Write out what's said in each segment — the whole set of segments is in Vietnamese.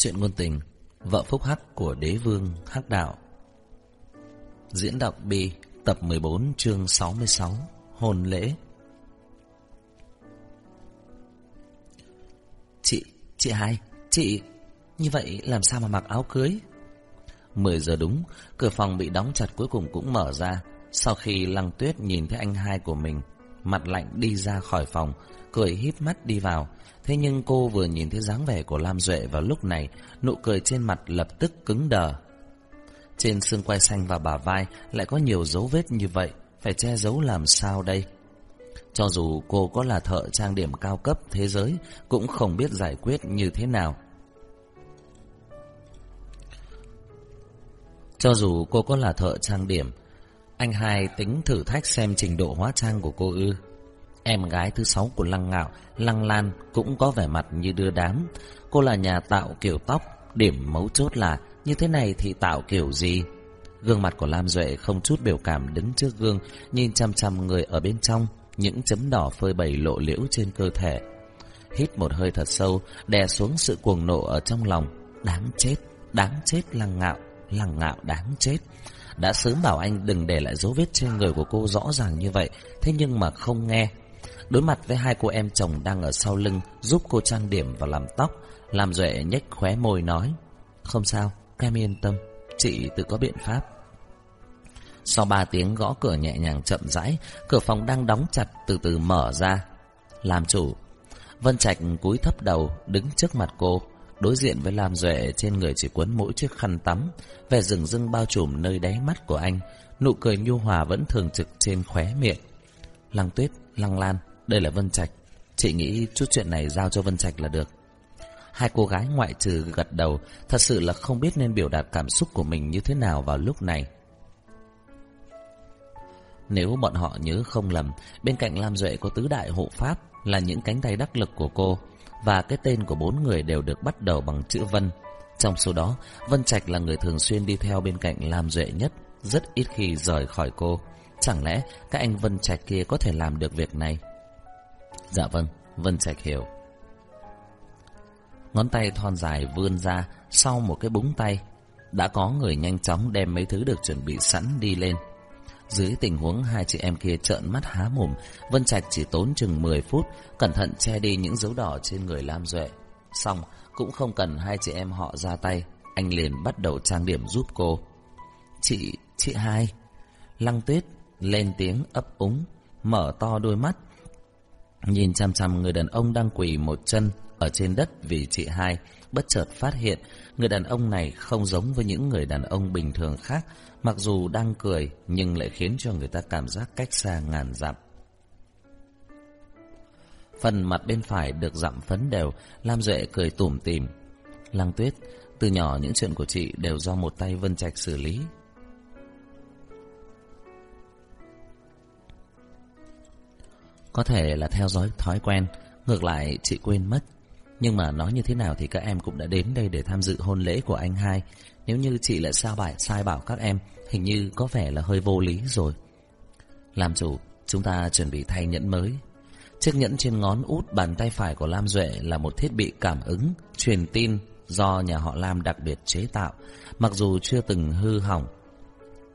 Chuyện ngôn tình Vợ phúc hắc của đế vương hắc đạo. Diễn đọc Bi Tập 14 chương 66 hồn lễ. Chị, chị hai, chị Như vậy làm sao mà mặc áo cưới? 10 giờ đúng Cửa phòng bị đóng chặt cuối cùng cũng mở ra. Sau khi lăng tuyết nhìn thấy anh hai của mình Mặt lạnh đi ra khỏi phòng Cười híp mắt đi vào Thế nhưng cô vừa nhìn thấy dáng vẻ của Lam Duệ vào lúc này, nụ cười trên mặt lập tức cứng đờ. Trên xương quai xanh và bả vai lại có nhiều dấu vết như vậy, phải che giấu làm sao đây? Cho dù cô có là thợ trang điểm cao cấp thế giới, cũng không biết giải quyết như thế nào. Cho dù cô có là thợ trang điểm, anh hai tính thử thách xem trình độ hóa trang của cô ư. Em gái thứ sáu của Lăng Ngạo, Lăng Lan cũng có vẻ mặt như đưa đám. Cô là nhà tạo kiểu tóc, điểm mấu chốt là như thế này thì tạo kiểu gì? Gương mặt của Lam Duệ không chút biểu cảm đứng trước gương, nhìn chăm chăm người ở bên trong, những chấm đỏ phơi bày lộ liễu trên cơ thể. Hít một hơi thật sâu, đè xuống sự cuồng nộ ở trong lòng. Đáng chết, đáng chết Lăng Ngạo, Lăng Ngạo đáng chết. Đã sớm bảo anh đừng để lại dấu vết trên người của cô rõ ràng như vậy, thế nhưng mà không nghe. Đối mặt với hai cô em chồng đang ở sau lưng giúp cô trang điểm và làm tóc, làm Duệ nhếch khóe môi nói. Không sao, em yên tâm, chị tự có biện pháp. Sau ba tiếng gõ cửa nhẹ nhàng chậm rãi, cửa phòng đang đóng chặt từ từ mở ra. Làm chủ, Vân Trạch cúi thấp đầu đứng trước mặt cô, đối diện với Lam Duệ trên người chỉ quấn mỗi chiếc khăn tắm, vẻ rừng rưng bao trùm nơi đáy mắt của anh, nụ cười nhu hòa vẫn thường trực trên khóe miệng. Lăng Tuyết, Lăng Lan, đây là Vân Trạch. Chị nghĩ chút chuyện này giao cho Vân Trạch là được. Hai cô gái ngoại trừ gật đầu, thật sự là không biết nên biểu đạt cảm xúc của mình như thế nào vào lúc này. Nếu bọn họ nhớ không lầm, bên cạnh Lam Duệ có tứ đại hộ pháp là những cánh tay đắc lực của cô, và cái tên của bốn người đều được bắt đầu bằng chữ Vân. Trong số đó, Vân Trạch là người thường xuyên đi theo bên cạnh Lam Duệ nhất, rất ít khi rời khỏi cô. Chẳng lẽ các anh Vân Trạch kia có thể làm được việc này? Dạ vâng, Vân Trạch hiểu. Ngón tay thon dài vươn ra sau một cái búng tay. Đã có người nhanh chóng đem mấy thứ được chuẩn bị sẵn đi lên. Dưới tình huống hai chị em kia trợn mắt há mồm, Vân Trạch chỉ tốn chừng 10 phút, cẩn thận che đi những dấu đỏ trên người Lam Duệ. Xong, cũng không cần hai chị em họ ra tay, anh liền bắt đầu trang điểm giúp cô. Chị, chị hai. Lăng tuyết, lên tiếng ấp úng, mở to đôi mắt, Nhìn chăm chăm người đàn ông đang quỳ một chân ở trên đất vì chị hai, bất chợt phát hiện người đàn ông này không giống với những người đàn ông bình thường khác, mặc dù đang cười nhưng lại khiến cho người ta cảm giác cách xa ngàn dặm. Phần mặt bên phải được dặm phấn đều, Lam Duệ cười tủm tỉm. Lăng Tuyết, từ nhỏ những chuyện của chị đều do một tay Vân Trạch xử lý, Có thể là theo dõi thói quen Ngược lại chị quên mất nhưng mà nói như thế nào thì các em cũng đã đến đây Để tham dự hôn lễ của anh hai. Nếu như chị lại sao bài sai bảo các em Hình như có vẻ là hơi vô lý rồi. Làm chủ Chúng ta chuẩn bị thay nhẫn mới. Chiếc nhẫn trên ngón út bàn tay phải của Lam Duệ Là một thiết bị cảm ứng Truyền tin do nhà họ Lam đặc biệt chế tạo Mặc dù chưa từng hư hỏng.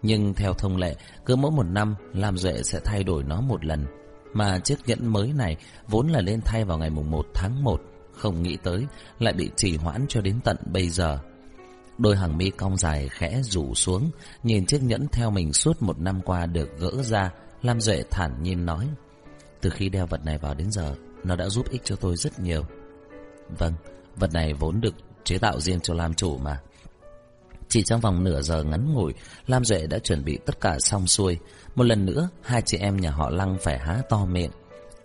Nhưng theo thông lệ Cứ mỗi một năm Lam Duệ sẽ thay đổi nó một lần. Mà chiếc nhẫn mới này vốn là lên thay vào ngày mùng 1 tháng 1, không nghĩ tới lại bị trì hoãn cho đến tận bây giờ. Đôi hàng mi cong dài khẽ rủ xuống, nhìn chiếc nhẫn theo mình suốt một năm qua được gỡ ra, Lam Duệ thản nhiên nói. Từ khi đeo vật này vào đến giờ, nó đã giúp ích cho tôi rất nhiều. Vâng, vật này vốn được chế tạo riêng cho Lam chủ mà. Chỉ trong vòng nửa giờ ngắn ngủi, Lam Duệ đã chuẩn bị tất cả xong xuôi. Một lần nữa, hai chị em nhà họ Lăng phải há to miệng.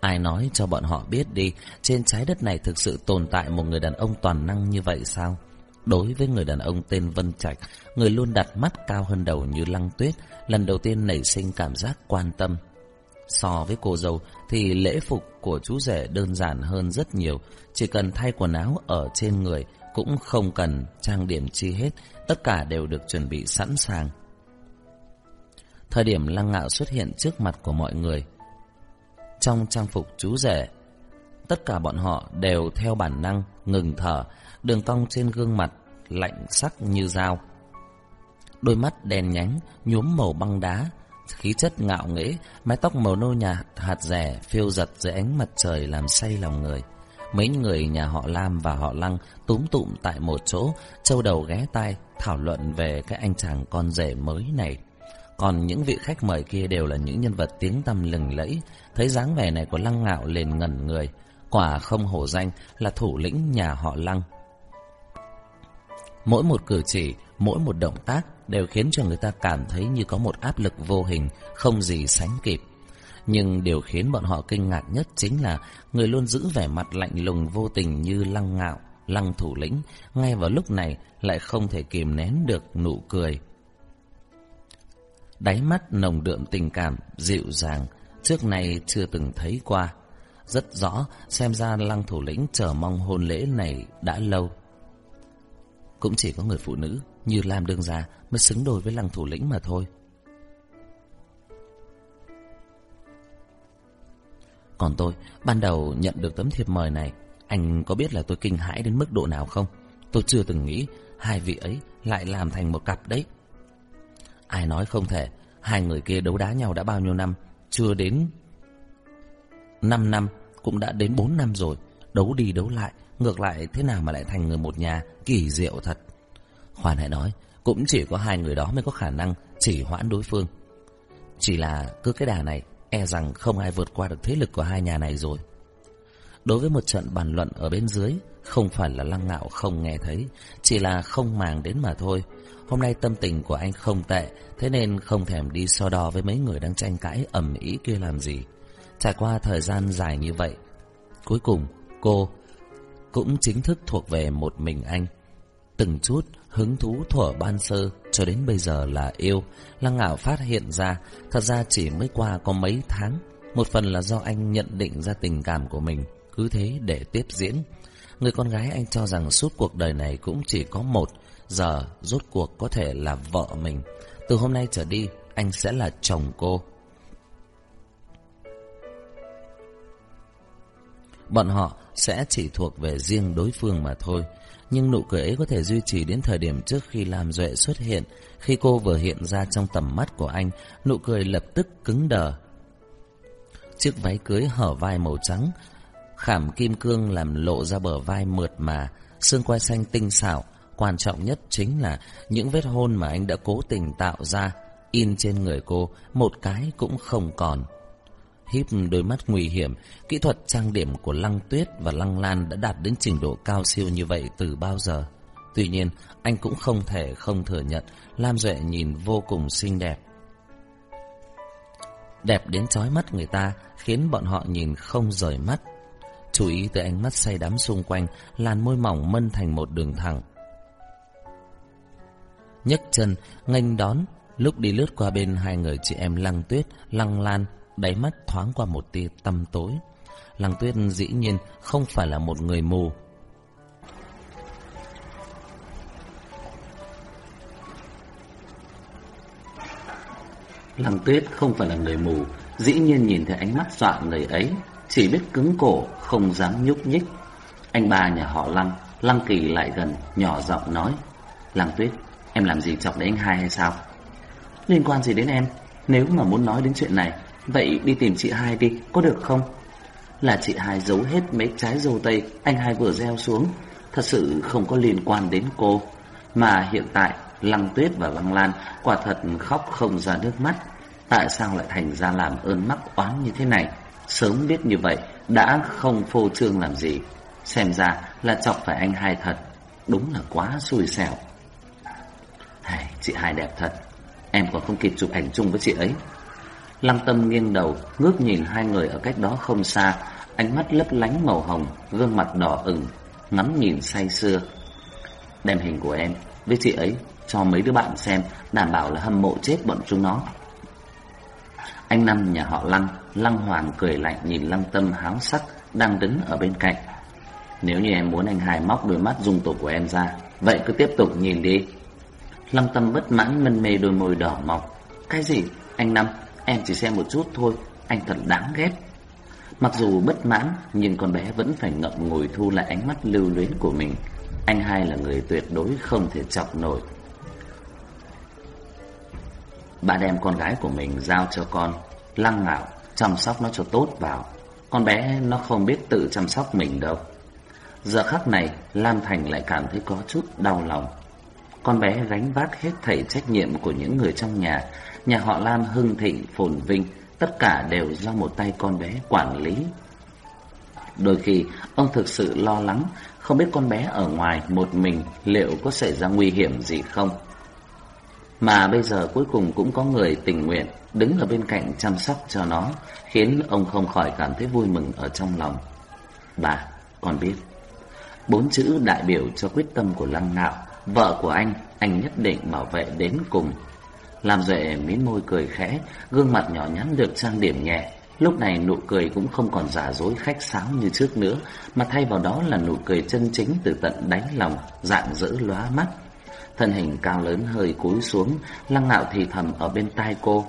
Ai nói cho bọn họ biết đi, trên trái đất này thực sự tồn tại một người đàn ông toàn năng như vậy sao? Đối với người đàn ông tên Vân Trạch, người luôn đặt mắt cao hơn đầu như Lăng Tuyết, lần đầu tiên nảy sinh cảm giác quan tâm. So với cô dâu thì lễ phục của chú rể đơn giản hơn rất nhiều, chỉ cần thay quần áo ở trên người cũng không cần trang điểm chi hết, tất cả đều được chuẩn bị sẵn sàng. Thời điểm lăng ngạo xuất hiện trước mặt của mọi người. Trong trang phục chú rể, Tất cả bọn họ đều theo bản năng ngừng thở, đường cong trên gương mặt lạnh sắc như dao. Đôi mắt đen nhánh, nhuốm màu băng đá, khí chất ngạo nghễ, mái tóc màu nâu nhạt, hạt rẻ phiêu giật dưới ánh mặt trời làm say lòng người. Mấy người nhà họ Lam và họ Lăng túm tụm tại một chỗ, châu đầu ghé tai, thảo luận về cái anh chàng con rể mới này. Còn những vị khách mời kia đều là những nhân vật tiếng tăm lừng lẫy, thấy dáng vẻ này của Lăng Ngạo liền ngẩn người, quả không hổ danh là thủ lĩnh nhà họ Lăng. Mỗi một cử chỉ, mỗi một động tác đều khiến cho người ta cảm thấy như có một áp lực vô hình, không gì sánh kịp. Nhưng điều khiến bọn họ kinh ngạc nhất chính là người luôn giữ vẻ mặt lạnh lùng vô tình như lăng ngạo, lăng thủ lĩnh, ngay vào lúc này lại không thể kìm nén được nụ cười. Đáy mắt nồng đượm tình cảm, dịu dàng, trước này chưa từng thấy qua. Rất rõ, xem ra lăng thủ lĩnh chờ mong hôn lễ này đã lâu. Cũng chỉ có người phụ nữ như Lam Đương Gia mới xứng đôi với lăng thủ lĩnh mà thôi. Còn tôi, ban đầu nhận được tấm thiệp mời này, anh có biết là tôi kinh hãi đến mức độ nào không? Tôi chưa từng nghĩ hai vị ấy lại làm thành một cặp đấy. Ai nói không thể, hai người kia đấu đá nhau đã bao nhiêu năm, chưa đến 5 năm, cũng đã đến 4 năm rồi, đấu đi đấu lại, ngược lại thế nào mà lại thành người một nhà, kỳ diệu thật. Khoan hãy nói, cũng chỉ có hai người đó mới có khả năng chỉ hoãn đối phương. Chỉ là cứ cái đà này, e rằng không ai vượt qua được thế lực của hai nhà này rồi. Đối với một trận bàn luận ở bên dưới, không phải là lăng ngạo không nghe thấy, chỉ là không màng đến mà thôi. Hôm nay tâm tình của anh không tệ, thế nên không thèm đi so đo với mấy người đang tranh cãi ầm ĩ kia làm gì. Trải qua thời gian dài như vậy, cuối cùng cô cũng chính thức thuộc về một mình anh. Từng chút hứng thú thuở ban sơ cho đến bây giờ là yêu, Lăng Ngạo phát hiện ra, thật ra chỉ mới qua có mấy tháng, một phần là do anh nhận định ra tình cảm của mình, cứ thế để tiếp diễn. Người con gái anh cho rằng suốt cuộc đời này cũng chỉ có một, giờ rốt cuộc có thể là vợ mình. Từ hôm nay trở đi, anh sẽ là chồng cô. Bọn họ sẽ chỉ thuộc về riêng đối phương mà thôi. Nhưng nụ cười ấy có thể duy trì đến thời điểm trước khi Lam Duệ xuất hiện. Khi cô vừa hiện ra trong tầm mắt của anh, nụ cười lập tức cứng đờ. Chiếc váy cưới hở vai màu trắng, khảm kim cương làm lộ ra bờ vai mượt mà, xương quai xanh tinh xảo. Quan trọng nhất chính là những vết hôn mà anh đã cố tình tạo ra, in trên người cô, một cái cũng không còn híp đôi mắt nguy hiểm, kỹ thuật trang điểm của Lăng Tuyết và Lăng Lan đã đạt đến trình độ cao siêu như vậy từ bao giờ. Tuy nhiên, anh cũng không thể không thừa nhận Lam Duệ nhìn vô cùng xinh đẹp. Đẹp đến chói mắt người ta, khiến bọn họ nhìn không rời mắt. Chú ý tới ánh mắt say đắm xung quanh, làn môi mỏng mân thành một đường thẳng nhấc chân, nghênh đón, lúc đi lướt qua bên hai người chị em Lăng Tuyết, Lăng Lan đáy mắt thoáng qua một tia tăm tối. Lăng Tuyết dĩ nhiên không phải là một người mù. Lăng Tuyết không phải là người mù, dĩ nhiên nhìn thấy ánh mắt dọa người ấy, chỉ biết cứng cổ, không dám nhúc nhích. Anh ba nhà họ Lăng, Lăng Kỳ lại gần, nhỏ giọng nói, Lăng Tuyết, em làm gì chọc đến anh hai hay sao? Liên quan gì đến em? Nếu mà muốn nói đến chuyện này, Vậy đi tìm chị hai đi, có được không? Là chị hai giấu hết mấy trái dâu tây anh hai vừa gieo xuống. Thật sự không có liên quan đến cô. Mà hiện tại, Lăng Tuyết và băng Lan quả thật khóc không ra nước mắt. Tại sao lại thành ra làm ơn mắc oán như thế này? Sớm biết như vậy, đã không phô trương làm gì. Xem ra là chọc phải anh hai thật. Đúng là quá xui xẻo. Chị hai đẹp thật. Em còn không kịp chụp ảnh chung với chị ấy. Lăng tâm nghiêng đầu, ngước nhìn hai người ở cách đó không xa, ánh mắt lấp lánh màu hồng, gương mặt đỏ ửng, ngắm nhìn say sưa. Đem hình của em với chị ấy cho mấy đứa bạn xem, đảm bảo là hâm mộ chết bọn chúng nó. Anh Năm nhà họ Lăng, Lăng Hoàng cười lạnh nhìn Lăng Tâm háo sắc đang đứng ở bên cạnh. Nếu như em muốn anh Hải móc đôi mắt dung tục của em ra, vậy cứ tiếp tục nhìn đi. Lăng Tâm bất mãn mân mê đôi môi đỏ mọng. Cái gì? Anh Năm, Em chỉ xem một chút thôi Anh thật đáng ghét Mặc dù bất mãn nhưng con bé vẫn phải ngậm ngùi thu lại ánh mắt lưu luyến của mình. Anh hai là người tuyệt đối không thể chọc nổi. Bà đem con gái của mình giao cho con, lăng ngạo, chăm sóc nó cho tốt vào. Con bé nó không biết tự chăm sóc mình đâu. Giờ khắc này, Lam Thành lại cảm thấy có chút đau lòng. Con bé gánh vác hết thảy trách nhiệm của những người trong nhà, nhà họ Lam hưng thịnh phồn vinh, tất cả đều do một tay con bé quản lý. Đôi khi, ông thực sự lo lắng, không biết con bé ở ngoài một mình liệu có xảy ra nguy hiểm gì không. Mà bây giờ cuối cùng cũng có người tình nguyện đứng ở bên cạnh chăm sóc cho nó, khiến ông không khỏi cảm thấy vui mừng ở trong lòng. Bà, con biết. Bốn chữ đại biểu cho quyết tâm của Lăng Ngạo, vợ của anh, anh nhất định bảo vệ đến cùng. Làm Duệ mím môi cười khẽ, gương mặt nhỏ nhắn được trang điểm nhẹ. Lúc này nụ cười cũng không còn giả dối khách sáo như trước nữa, mà thay vào đó là nụ cười chân chính từ tận đáy lòng, dạng dỡ lóa mắt. Thân hình cao lớn hơi cúi xuống, lăng ngạo thì thầm ở bên tai cô.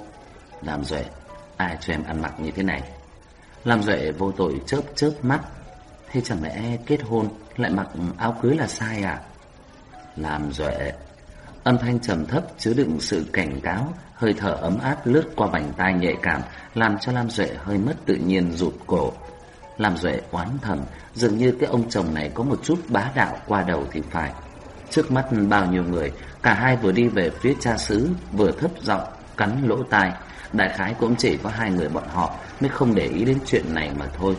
Làm Duệ, ai cho em ăn mặc như thế này? Làm Duệ vô tội chớp chớp mắt. Thế chẳng lẽ kết hôn lại mặc áo cưới là sai à? Làm Duệ, Âm thanh trầm thấp chứa đựng sự cảnh cáo, hơi thở ấm áp lướt qua vành tai nhạy cảm, làm cho Lam Duệ hơi mất tự nhiên rụt cổ. Lam Duệ oán thầm, dường như cái ông chồng này có một chút bá đạo qua đầu thì phải. Trước mắt bao nhiêu người, cả hai vừa đi về phía cha xứ, vừa thấp giọng cắn lỗ tai. Đại khái cũng chỉ có hai người bọn họ mới không để ý đến chuyện này mà thôi.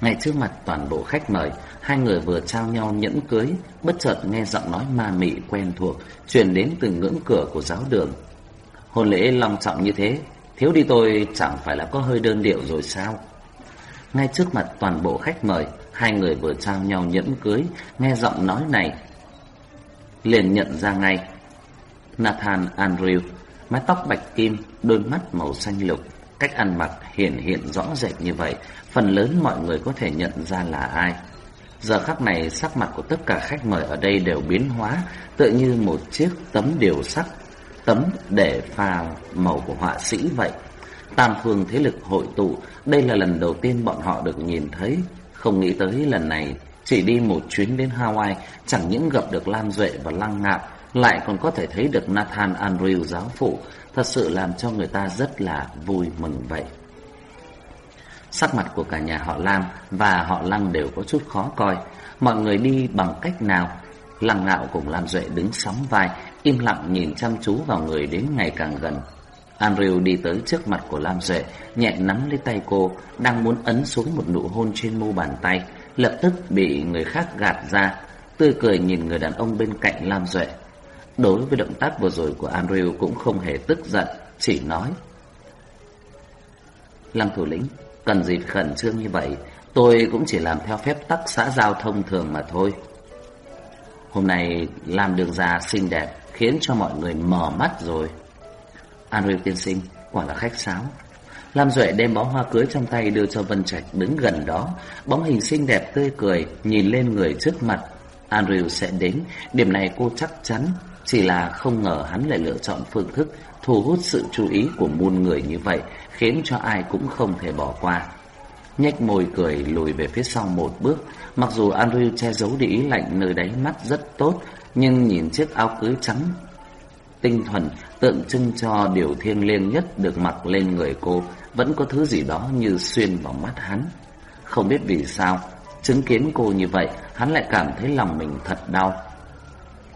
Ngay trước mặt toàn bộ khách mời, hai người vừa trao nhau nhẫn cưới, bất chợt nghe giọng nói ma mị quen thuộc truyền đến từ ngưỡng cửa của giáo đường. Hôn lễ long trọng như thế, thiếu đi tôi chẳng phải là có hơi đơn điệu rồi sao? Ngay trước mặt toàn bộ khách mời, hai người vừa trao nhau nhẫn cưới, nghe giọng nói này liền nhận ra ngay. Nathan Andrew, mái tóc bạch kim, đôi mắt màu xanh lục, cách ăn mặc hiển hiện rõ rệt như vậy, phần lớn mọi người có thể nhận ra là ai. Giờ khắc này sắc mặt của tất cả khách mời ở đây đều biến hóa, tựa như một chiếc tấm điều sắc, tấm để pha màu của họa sĩ vậy. Tam phương thế lực hội tụ, đây là lần đầu tiên bọn họ được nhìn thấy, không nghĩ tới lần này chỉ đi một chuyến đến Hawaii, chẳng những gặp được Lam Duệ và Lăng Ngạp, lại còn có thể thấy được Nathan Andrew giáo phụ, thật sự làm cho người ta rất là vui mừng vậy. Sắc mặt của cả nhà họ Lam và họ Lăng đều có chút khó coi. Mọi người đi bằng cách nào? Lăng ngạo cùng Lam Duệ đứng sóng vai, im lặng nhìn chăm chú vào người đến ngày càng gần. Andrew đi tới trước mặt của Lam Duệ, nhẹ nắm lấy tay cô, đang muốn ấn xuống một nụ hôn trên mu bàn tay, lập tức bị người khác gạt ra, tươi cười nhìn người đàn ông bên cạnh Lam Duệ. Đối với động tác vừa rồi của Andrew cũng không hề tức giận, chỉ nói. Lăng thủ lĩnh, Cần gì khẩn trương như vậy, Tôi cũng chỉ làm theo phép tắc xã giao thông thường mà thôi. Hôm nay làm đường già xinh đẹp Khiến cho mọi người mở mắt rồi. Andrew tiên sinh, Quả là khách sáo. Lam Duệ đem bó hoa cưới trong tay đưa cho Vân Trạch đứng gần đó. Bóng hình xinh đẹp tươi cười Nhìn lên người trước mặt. Andrew sẽ đến. Điểm này cô chắc chắn. Chỉ là không ngờ hắn lại lựa chọn phương thức Thu hút sự chú ý của muôn người như vậy khiến cho ai cũng không thể bỏ qua. Nhếch môi cười lùi về phía sau một bước, mặc dù Andrew che giấu đi ý lạnh nơi đáy mắt rất tốt, nhưng nhìn chiếc áo cưới trắng tinh thuần tượng trưng cho điều thiêng liêng nhất được mặc lên người cô, vẫn có thứ gì đó như xuyên vào mắt hắn. Không biết vì sao, chứng kiến cô như vậy, hắn lại cảm thấy lòng mình thật đau.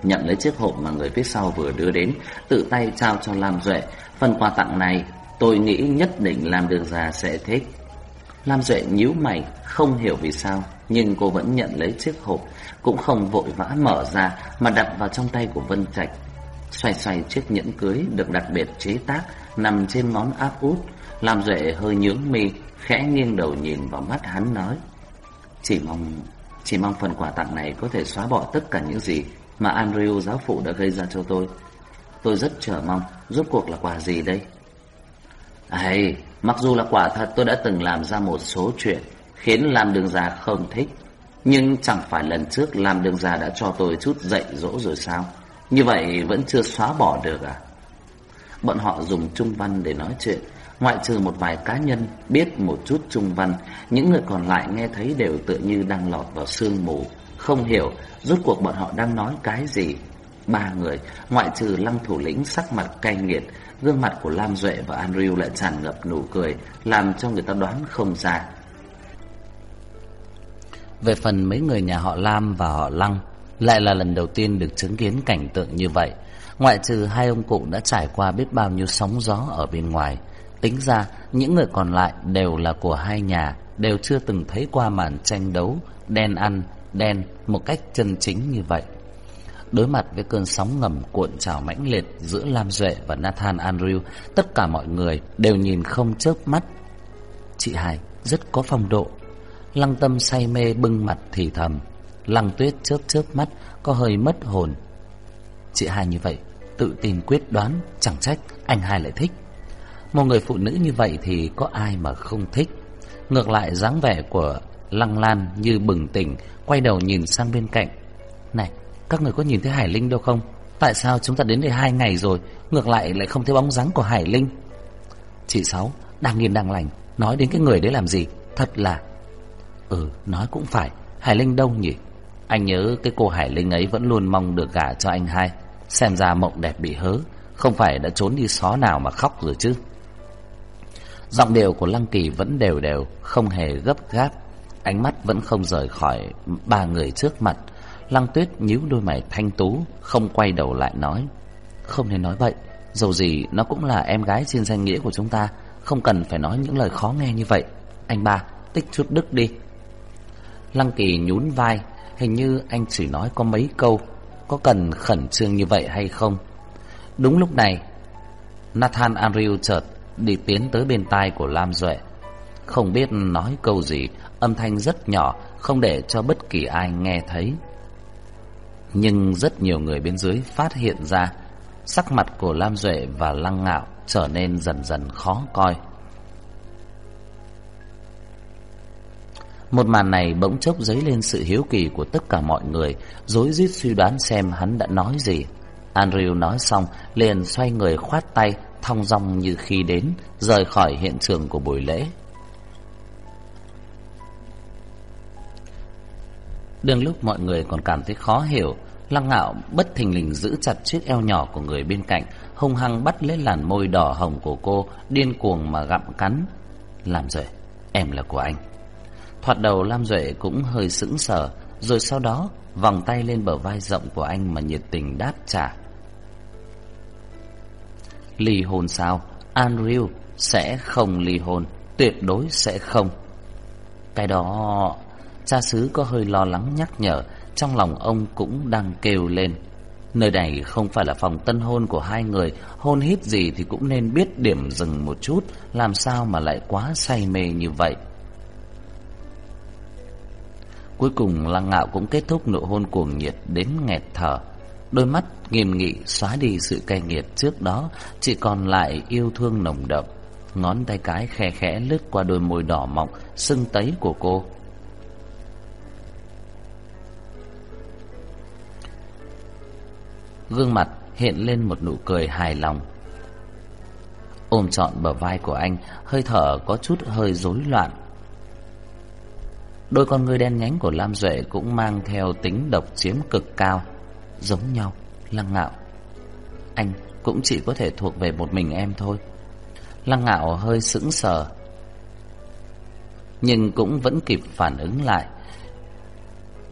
Nhận lấy chiếc hộp mà người phía sau vừa đưa đến, tự tay trao cho Lam Duệ, phần quà tặng này Tôi nghĩ nhất định Lam Đường Già sẽ thích. Lam Duệ nhíu mày, không hiểu vì sao, nhưng cô vẫn nhận lấy chiếc hộp, cũng không vội vã mở ra mà đặt vào trong tay của Vân Trạch. Xoay xoay chiếc nhẫn cưới được đặc biệt chế tác nằm trên món áp út, Lam Duệ hơi nhướng mi, khẽ nghiêng đầu nhìn vào mắt hắn nói: "Chỉ mong chỉ mong phần quà tặng này có thể xóa bỏ tất cả những gì mà Andrew giáo phụ đã gây ra cho tôi. Tôi rất chờ mong, rốt cuộc là quà gì đây?" À, hay, mặc dù là quả thật tôi đã từng làm ra một số chuyện khiến Lam Đường Già không thích. Nhưng chẳng phải lần trước Lam Đường Già đã cho tôi chút dạy dỗ rồi sao? Như vậy vẫn chưa xóa bỏ được à? Bọn họ dùng trung văn để nói chuyện. Ngoại trừ một vài cá nhân biết một chút trung văn, những người còn lại nghe thấy đều tựa như đang lọt vào sương mù, không hiểu rốt cuộc bọn họ đang nói cái gì. Ba người, ngoại trừ lăng thủ lĩnh sắc mặt cay nghiệt, gương mặt của Lam Duệ và Andrew lại tràn ngập nụ cười, làm cho người ta đoán không ra. Về phần mấy người nhà họ Lam và họ Lăng, lại là lần đầu tiên được chứng kiến cảnh tượng như vậy. Ngoại trừ hai ông cụ đã trải qua biết bao nhiêu sóng gió ở bên ngoài. Tính ra, những người còn lại đều là của hai nhà, đều chưa từng thấy qua màn tranh đấu, đen ăn, đen một cách chân chính như vậy. Đối mặt với cơn sóng ngầm cuộn trào mãnh liệt giữa Lam Duệ và Nathan Andrew, tất cả mọi người đều nhìn không chớp mắt. Chị Hải rất có phong độ. Lăng tâm say mê bưng mặt thì thầm. Lăng tuyết chớp chớp mắt, có hơi mất hồn. Chị Hải như vậy, tự tin quyết đoán, chẳng trách anh hai lại thích. Một người phụ nữ như vậy thì có ai mà không thích. Ngược lại dáng vẻ của Lăng Lan như bừng tỉnh, quay đầu nhìn sang bên cạnh. Này, các người có nhìn thấy Hải Linh đâu không? Tại sao chúng ta đến đây hai ngày rồi, ngược lại lại không thấy bóng dáng của Hải Linh? Chị Sáu, đang yên đang lành, nói đến cái người đấy làm gì? Thật là... Ừ, nói cũng phải, Hải Linh đâu nhỉ? Anh nhớ cái cô Hải Linh ấy vẫn luôn mong được gả cho anh hai. Xem ra mộng đẹp bị hớ, không phải đã trốn đi xó nào mà khóc rồi chứ. Giọng điệu của Lăng Kỳ vẫn đều đều, không hề gấp gáp. Ánh mắt vẫn không rời khỏi ba người trước mặt. Lăng Tuyết nhíu đôi mày thanh tú, không quay đầu lại nói. Không nên nói vậy, dầu gì nó cũng là em gái trên danh nghĩa của chúng ta, không cần phải nói những lời khó nghe như vậy. Anh ba, tích chút đức đi. Lăng Kỳ nhún vai, hình như anh chỉ nói có mấy câu, có cần khẩn trương như vậy hay không? Đúng lúc này, Nathan Andrew chợt đi tiến tới bên tai của Lam Duệ. Không biết nói câu gì, âm thanh rất nhỏ, không để cho bất kỳ ai nghe thấy. Nhưng rất nhiều người bên dưới phát hiện ra, sắc mặt của Lam Duệ và Lăng Ngạo trở nên dần dần khó coi. Một màn này bỗng chốc dấy lên sự hiếu kỳ của tất cả mọi người, rối rít suy đoán xem hắn đã nói gì. Andrew nói xong, liền xoay người khoát tay, thong dong như khi đến, rời khỏi hiện trường của buổi lễ. Đương lúc mọi người còn cảm thấy khó hiểu, Lăng Ngạo bất thình lình giữ chặt chiếc eo nhỏ của người bên cạnh, hung hăng bắt lấy làn môi đỏ hồng của cô, điên cuồng mà gặm cắn. Làm rồi, em là của anh. Thoạt đầu Lam Duệ cũng hơi sững sờ, rồi sau đó vòng tay lên bờ vai rộng của anh mà nhiệt tình đáp trả. Ly hôn sao? Andrew sẽ không ly hôn, tuyệt đối sẽ không. Cái đó, cha xứ có hơi lo lắng nhắc nhở, trong lòng ông cũng đang kêu lên. Nơi này không phải là phòng tân hôn của hai người, hôn hít gì thì cũng nên biết điểm dừng một chút, làm sao mà lại quá say mê như vậy. Cuối cùng Lăng Ngạo cũng kết thúc nụ hôn cuồng nhiệt đến nghẹt thở. Đôi mắt nghiêm nghị xóa đi sự cay nghiệt trước đó, chỉ còn lại yêu thương nồng đậm. Ngón tay cái khe khẽ lướt qua đôi môi đỏ mọng, sưng tấy của cô. Gương mặt hiện lên một nụ cười hài lòng. Ôm trọn bờ vai của anh, hơi thở có chút hơi rối loạn. Đôi con người đen nhánh của Lam Duệ cũng mang theo tính độc chiếm cực cao giống nhau, Lăng Ngạo. Anh cũng chỉ có thể thuộc về một mình em thôi. Lăng Ngạo hơi sững sờ, nhưng cũng vẫn kịp phản ứng lại.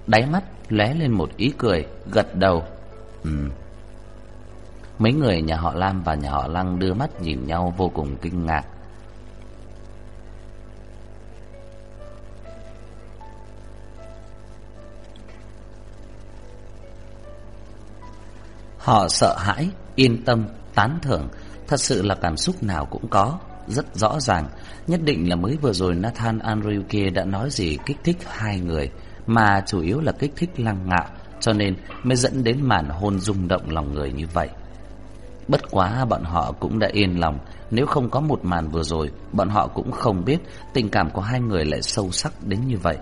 Đáy mắt lóe lên một ý cười, gật đầu. Ừm. Mấy người nhà họ Lam và nhà họ Lăng đưa mắt nhìn nhau vô cùng kinh ngạc. Họ sợ hãi, yên tâm, tán thưởng, thật sự là cảm xúc nào cũng có, rất rõ ràng. Nhất định là mới vừa rồi Nathan Andrew kia đã nói gì kích thích hai người, mà chủ yếu là kích thích lăng ngạo, cho nên mới dẫn đến màn hôn rung động lòng người như vậy. Bất quá bọn họ cũng đã yên lòng, nếu không có một màn vừa rồi, bọn họ cũng không biết tình cảm của hai người lại sâu sắc đến như vậy.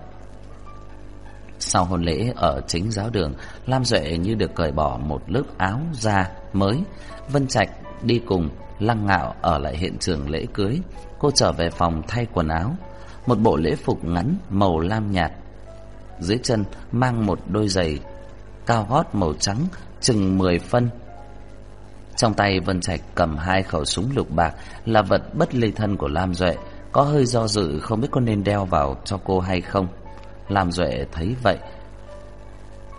Sau hôn lễ ở chính giáo đường, Lam Duệ như được cởi bỏ một lớp áo da mới. Vân Trạch đi cùng, Lăng Ngạo ở lại hiện trường lễ cưới. Cô trở về phòng thay quần áo. Một bộ lễ phục ngắn màu lam nhạt. Dưới chân mang một đôi giày cao gót màu trắng chừng 10 phân. Trong tay Vân Trạch cầm hai khẩu súng lục bạc là vật bất ly thân của Lam Duệ. Có hơi do dự không biết có nên đeo vào cho cô hay không. Lam Duệ thấy vậy.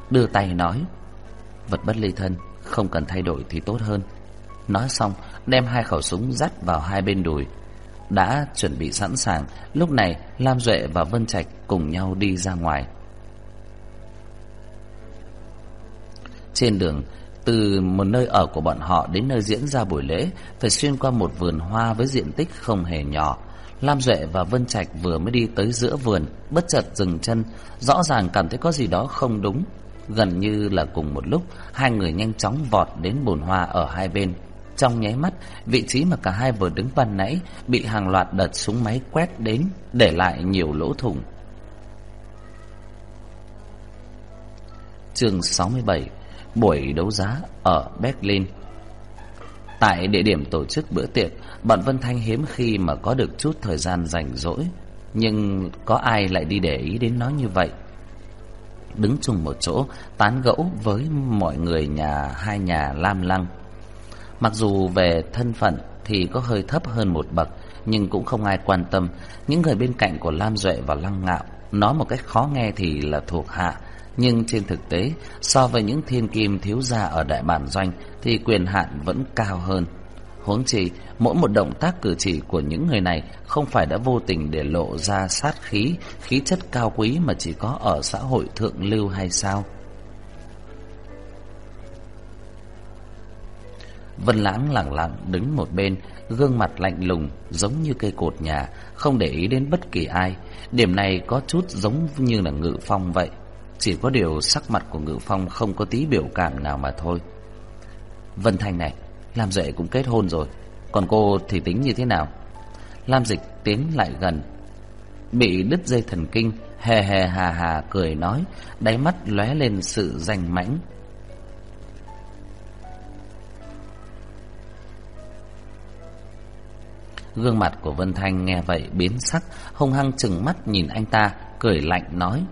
Đưa tay nói. Vật bất ly thân không cần thay đổi thì tốt hơn. Nói xong, đem hai khẩu súng dắt vào hai bên đùi. Đã chuẩn bị sẵn sàng, lúc này Lam Duệ và Vân Trạch cùng nhau đi ra ngoài. Trên đường, từ một nơi ở của bọn họ đến nơi diễn ra buổi lễ, phải xuyên qua một vườn hoa với diện tích không hề nhỏ. Lam Duệ và Vân Trạch vừa mới đi tới giữa vườn, bất chợt dừng chân, rõ ràng cảm thấy có gì đó không đúng. Gần như là cùng một lúc, hai người nhanh chóng vọt đến bồn hoa ở hai bên. Trong nháy mắt, vị trí mà cả hai vừa đứng ban nãy bị hàng loạt đợt súng máy quét đến, để lại nhiều lỗ thủng. Chương 67 Buổi đấu giá ở Berlin Tại địa điểm tổ chức bữa tiệc, bọn Vân Thanh hiếm khi mà có được chút thời gian rảnh rỗi. Nhưng có ai lại đi để ý đến nó như vậy? Đứng chung một chỗ, tán gẫu với mọi người nhà hai nhà Lam Lăng. Mặc dù về thân phận thì có hơi thấp hơn một bậc, nhưng cũng không ai quan tâm. Những người bên cạnh của Lam Duệ và Lăng Ngạo nói một cách khó nghe thì là thuộc hạ, nhưng trên thực tế, so với những thiên kim thiếu gia ở đại bản doanh thì quyền hạn vẫn cao hơn. Huống chi, mỗi một động tác cử chỉ của những người này không phải đã vô tình để lộ ra sát khí, khí chất cao quý mà chỉ có ở xã hội thượng lưu hay sao? Vân Lãng lặng lặng đứng một bên, gương mặt lạnh lùng giống như cây cột nhà, không để ý đến bất kỳ ai. Điểm này có chút giống như là Ngự Phong vậy. Chỉ có điều sắc mặt của Ngự Phong không có tí biểu cảm nào mà thôi. Vân Thanh này, Lam Duệ cũng kết hôn rồi, còn cô thì tính như thế nào? Lam Dịch tiến lại gần, bị đứt dây thần kinh, hề hề hà hà cười nói, đáy mắt lóe lên sự danh mãnh. Gương mặt của Vân Thanh nghe vậy biến sắc, hung hăng chừng mắt nhìn anh ta, cười lạnh nói: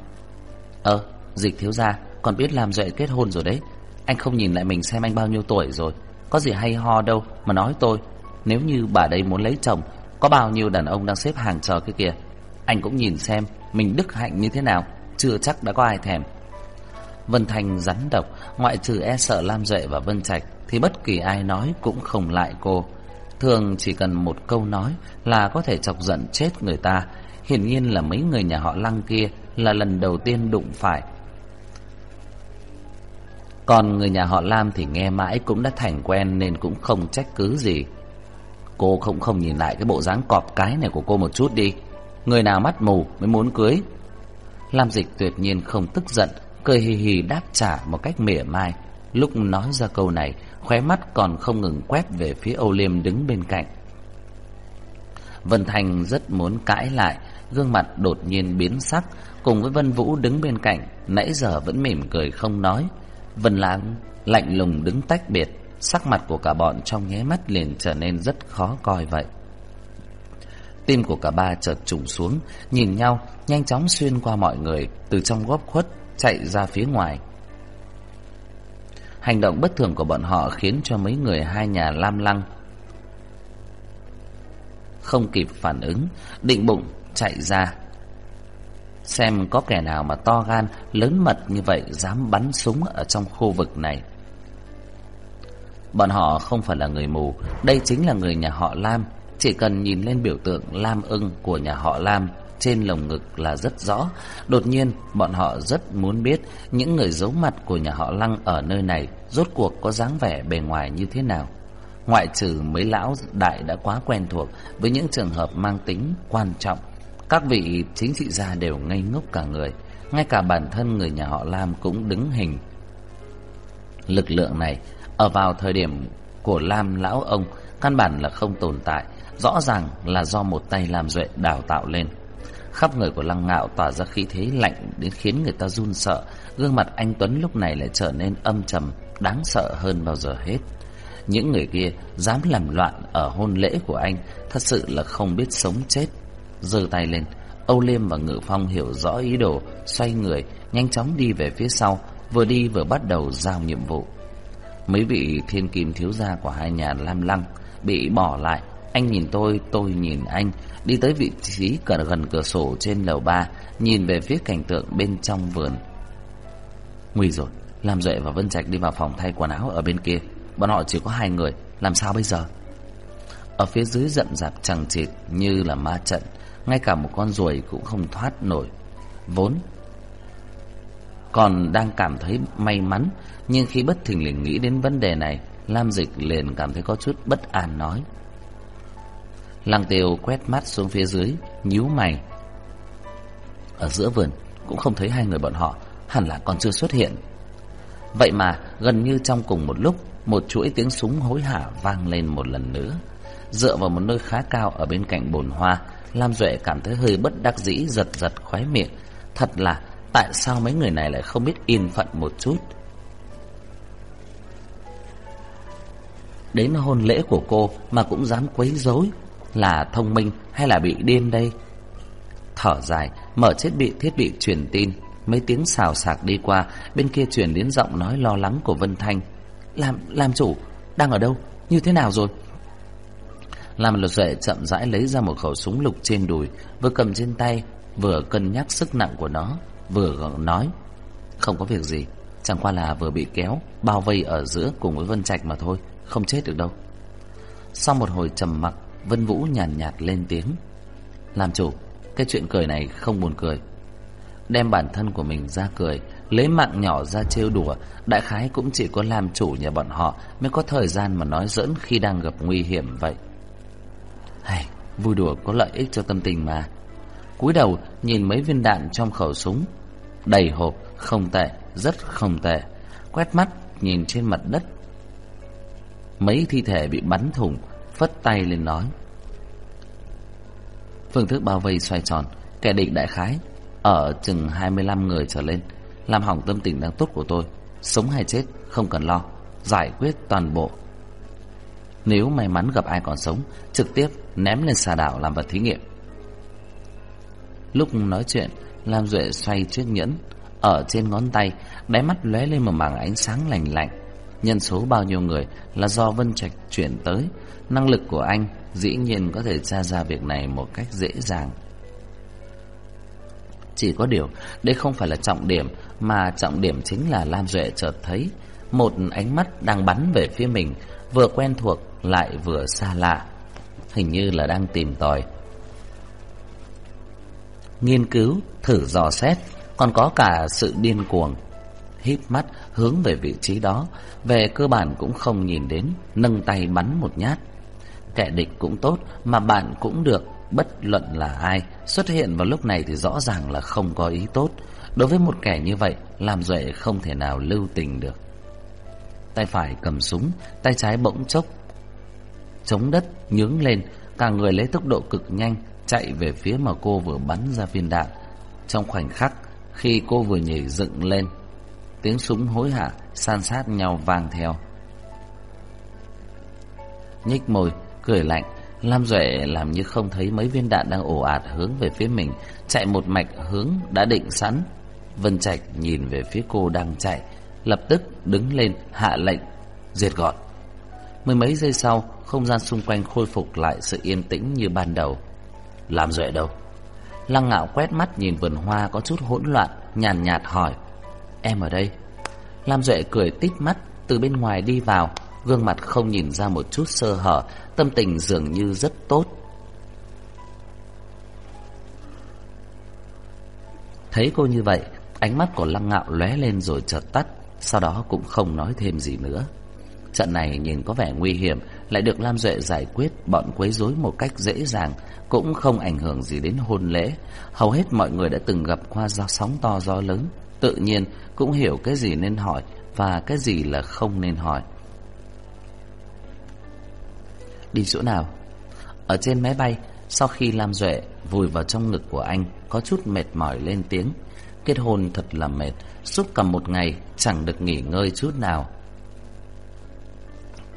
"Ơ, Dịch thiếu gia, còn biết làm duệ kết hôn rồi đấy. Anh không nhìn lại mình xem anh bao nhiêu tuổi rồi. Có gì hay ho đâu mà nói tôi. Nếu như bà đây muốn lấy chồng, có bao nhiêu đàn ông đang xếp hàng chờ cái kia. Anh cũng nhìn xem mình đức hạnh như thế nào, chưa chắc đã có ai thèm. Vân Thành rắn độc, ngoại trừ e sợ Lam Duệ và Vân Trạch thì bất kỳ ai nói cũng không lại cô. Thường chỉ cần một câu nói là có thể chọc giận chết người ta. Hiển nhiên là mấy người nhà họ Lăng kia là lần đầu tiên đụng phải còn người nhà họ Lam thì nghe mãi cũng đã thành quen nên cũng không trách cứ gì. Cô không không nhìn lại cái bộ dáng cọp cái này của cô một chút đi. Người nào mắt mù mới muốn cưới. Lam Dịch tuyệt nhiên không tức giận, cười hì hì đáp trả một cách mỉa mai. Lúc nói ra câu này, khóe mắt còn không ngừng quét về phía Âu Liêm đứng bên cạnh. Vân Thành rất muốn cãi lại, gương mặt đột nhiên biến sắc, cùng với Vân Vũ đứng bên cạnh, nãy giờ vẫn mỉm cười không nói. Vân Lãng lạnh lùng đứng tách biệt, sắc mặt của cả bọn trong nháy mắt liền trở nên rất khó coi vậy. Tim của cả ba chợt trùng xuống, nhìn nhau, nhanh chóng xuyên qua mọi người, từ trong góc khuất chạy ra phía ngoài. Hành động bất thường của bọn họ khiến cho mấy người hai nhà lam lăng không kịp phản ứng, định bụng chạy ra Xem có kẻ nào mà to gan, Lớn mật như vậy Dám bắn súng ở trong khu vực này. Bọn họ không phải là người mù, Đây chính là người nhà họ Lam. Chỉ cần nhìn lên biểu tượng Lam ưng của nhà họ Lam, Trên lồng ngực là rất rõ. Đột nhiên, bọn họ rất muốn biết Những người giấu mặt của nhà họ Lăng ở nơi này Rốt cuộc có dáng vẻ bề ngoài như thế nào. Ngoại trừ mấy lão đại đã quá quen thuộc Với những trường hợp mang tính quan trọng các vị chính trị gia đều ngây ngốc cả người, Ngay cả bản thân người nhà họ Lam cũng đứng hình. Lực lượng này, Ở vào thời điểm của Lam lão ông, Căn bản là không tồn tại, Rõ ràng là do một tay làm duệ đào tạo lên. Khắp người của lăng ngạo tỏa ra khí thế lạnh Đến khiến người ta run sợ, Gương mặt anh Tuấn lúc này lại trở nên âm trầm, Đáng sợ hơn bao giờ hết. Những người kia dám làm loạn ở hôn lễ của anh, Thật sự là không biết sống chết giơ tay lên. Âu Liêm và Ngự Phong hiểu rõ ý đồ Xoay người Nhanh chóng đi về phía sau Vừa đi vừa bắt đầu giao nhiệm vụ. Mấy vị thiên kim thiếu gia của hai nhà Lam Lăng Bị bỏ lại. Anh nhìn tôi, tôi nhìn anh. Đi tới vị trí gần, gần cửa sổ trên lầu ba Nhìn về phía cảnh tượng bên trong vườn. Nguy rồi Lam Duệ và Vân Trạch đi vào phòng thay quần áo ở bên kia. Bọn họ chỉ có hai người Làm sao bây giờ? Ở phía dưới rậm rạp chẳng chịt như là ma trận ngay cả một con ruồi cũng không thoát nổi. Vốn Còn đang cảm thấy may mắn, Nhưng khi bất thình lình nghĩ đến vấn đề này, Lam Dịch liền cảm thấy có chút bất an nói. Lăng tiêu quét mắt xuống phía dưới, nhíu mày. Ở giữa vườn, Cũng không thấy hai người bọn họ, Hẳn là còn chưa xuất hiện. Vậy mà, gần như trong cùng một lúc, Một chuỗi tiếng súng hối hả vang lên một lần nữa. Dựa vào một nơi khá cao Ở bên cạnh bồn hoa Lam Duệ cảm thấy hơi bất đắc dĩ Giật giật khóe miệng. Thật là tại sao mấy người này lại không biết yên phận một chút? Đến hôn lễ của cô Mà cũng dám quấy rối Là thông minh hay là bị điên đây? Thở dài Mở thiết bị thiết bị truyền tin. Mấy tiếng xào xạc đi qua Bên kia truyền đến giọng nói lo lắng của Vân Thanh. Làm, làm chủ Đang ở đâu, như thế nào rồi? Làm luật duệ chậm rãi lấy ra một khẩu súng lục trên đùi Vừa cầm trên tay Vừa cân nhắc sức nặng của nó Vừa nói Không có việc gì Chẳng qua là vừa bị kéo Bao vây ở giữa cùng với Vân Trạch mà thôi Không chết được đâu Sau một hồi trầm mặc Vân Vũ nhàn nhạt, nhạt lên tiếng Làm chủ Cái chuyện cười này không buồn cười đem bản thân của mình ra cười, lấy mạng nhỏ ra trêu đùa, đại khái cũng chỉ có làm chủ nhà bọn họ mới có thời gian mà nói giỡn khi đang gặp nguy hiểm vậy. Hey, vui đùa có lợi ích cho tâm tình mà. Cúi đầu nhìn mấy viên đạn trong khẩu súng, đầy hộp, không tệ, rất không tệ. Quét mắt nhìn trên mặt đất, mấy thi thể bị bắn thủng, phất tay lên nói. Phương thức bao vây xoay tròn, kẻ địch đại khái ở chừng 25 người trở lên Làm hỏng tâm tình đang tốt của tôi Sống hay chết không cần lo Giải quyết toàn bộ Nếu may mắn gặp ai còn sống Trực tiếp ném lên xà đảo làm vật thí nghiệm. Lúc nói chuyện Lam Duệ xoay chiếc nhẫn Ở trên ngón tay Đáy mắt lóe lên một mảng ánh sáng lành lạnh. Nhân số bao nhiêu người Là do Vân Trạch chuyển tới. Năng lực của anh Dĩ nhiên có thể tra ra việc này một cách dễ dàng. Chỉ có điều, đây không phải là trọng điểm, mà trọng điểm chính là Lam Duệ chợt thấy một ánh mắt đang bắn về phía mình, vừa quen thuộc lại vừa xa lạ. Hình như là đang tìm tòi. Nghiên cứu, thử dò xét, còn có cả sự điên cuồng. Híp mắt hướng về vị trí đó, về cơ bản cũng không nhìn đến, nâng tay bắn một nhát. Kẻ địch cũng tốt, mà bạn cũng được, Bất luận là ai Xuất hiện vào lúc này thì rõ ràng là không có ý tốt Đối với một kẻ như vậy Làm Duệ không thể nào lưu tình được Tay phải cầm súng Tay trái bỗng chốc Chống đất nhướng lên Cả người lấy tốc độ cực nhanh Chạy về phía mà cô vừa bắn ra viên đạn Trong khoảnh khắc Khi cô vừa nhảy dựng lên Tiếng súng hối hả San sát nhau vang theo Nhích môi Cười lạnh Lam Duệ làm như không thấy mấy viên đạn đang ồ ạt hướng về phía mình, chạy một mạch hướng đã định sẵn. Vân Trạch nhìn về phía cô đang chạy, lập tức đứng lên hạ lệnh, diệt gọn. Mười mấy giây sau, không gian xung quanh khôi phục lại sự yên tĩnh như ban đầu. làm Duệ đâu? Lăng ngạo quét mắt nhìn vườn hoa có chút hỗn loạn, nhàn nhạt hỏi. Em ở đây. Lam Duệ cười tít mắt, từ bên ngoài đi vào, gương mặt không nhìn ra một chút sơ hở, tâm tình dường như rất tốt. Thấy cô như vậy, ánh mắt của Lăng Ngạo lóe lên rồi chợt tắt, sau đó cũng không nói thêm gì nữa. Trận này nhìn có vẻ nguy hiểm, lại được Lam Duệ giải quyết bọn quấy rối một cách dễ dàng, cũng không ảnh hưởng gì đến hôn lễ. Hầu hết mọi người đã từng gặp qua gió sóng to gió lớn, tự nhiên cũng hiểu cái gì nên hỏi và cái gì là không nên hỏi. Đi chỗ nào? Ở trên máy bay, sau khi Lam Duệ vùi vào trong ngực của anh, có chút mệt mỏi lên tiếng. Kết hôn thật là mệt, suốt cả một ngày chẳng được nghỉ ngơi chút nào.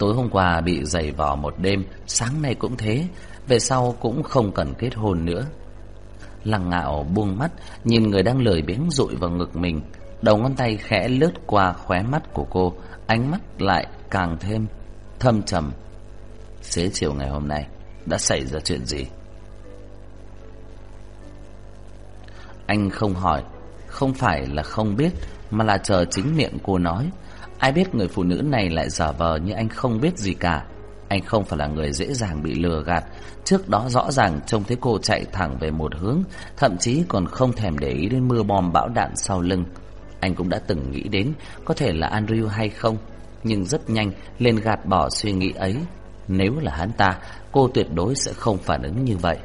Tối hôm qua bị giày vò một đêm, Sáng nay cũng thế, Về sau cũng không cần kết hôn nữa. Lăng ngạo buông mắt, Nhìn người đang lười biếng rụi vào ngực mình, Đầu ngón tay khẽ lướt qua khóe mắt của cô, Ánh mắt lại càng thêm Thâm trầm. Xế chiều ngày hôm nay, Đã xảy ra chuyện gì? Anh không hỏi, Không phải là không biết, Mà là chờ chính miệng cô nói. Ai biết người phụ nữ này lại giả vờ như anh không biết gì cả. Anh không phải là người dễ dàng bị lừa gạt. Trước đó rõ ràng trông thấy cô chạy thẳng về một hướng, Thậm chí còn không thèm để ý đến mưa bom bão đạn sau lưng. Anh cũng đã từng nghĩ đến Có thể là Andrew hay không, Nhưng rất nhanh lên gạt bỏ suy nghĩ ấy. Nếu là hắn ta, Cô tuyệt đối sẽ không phản ứng như vậy.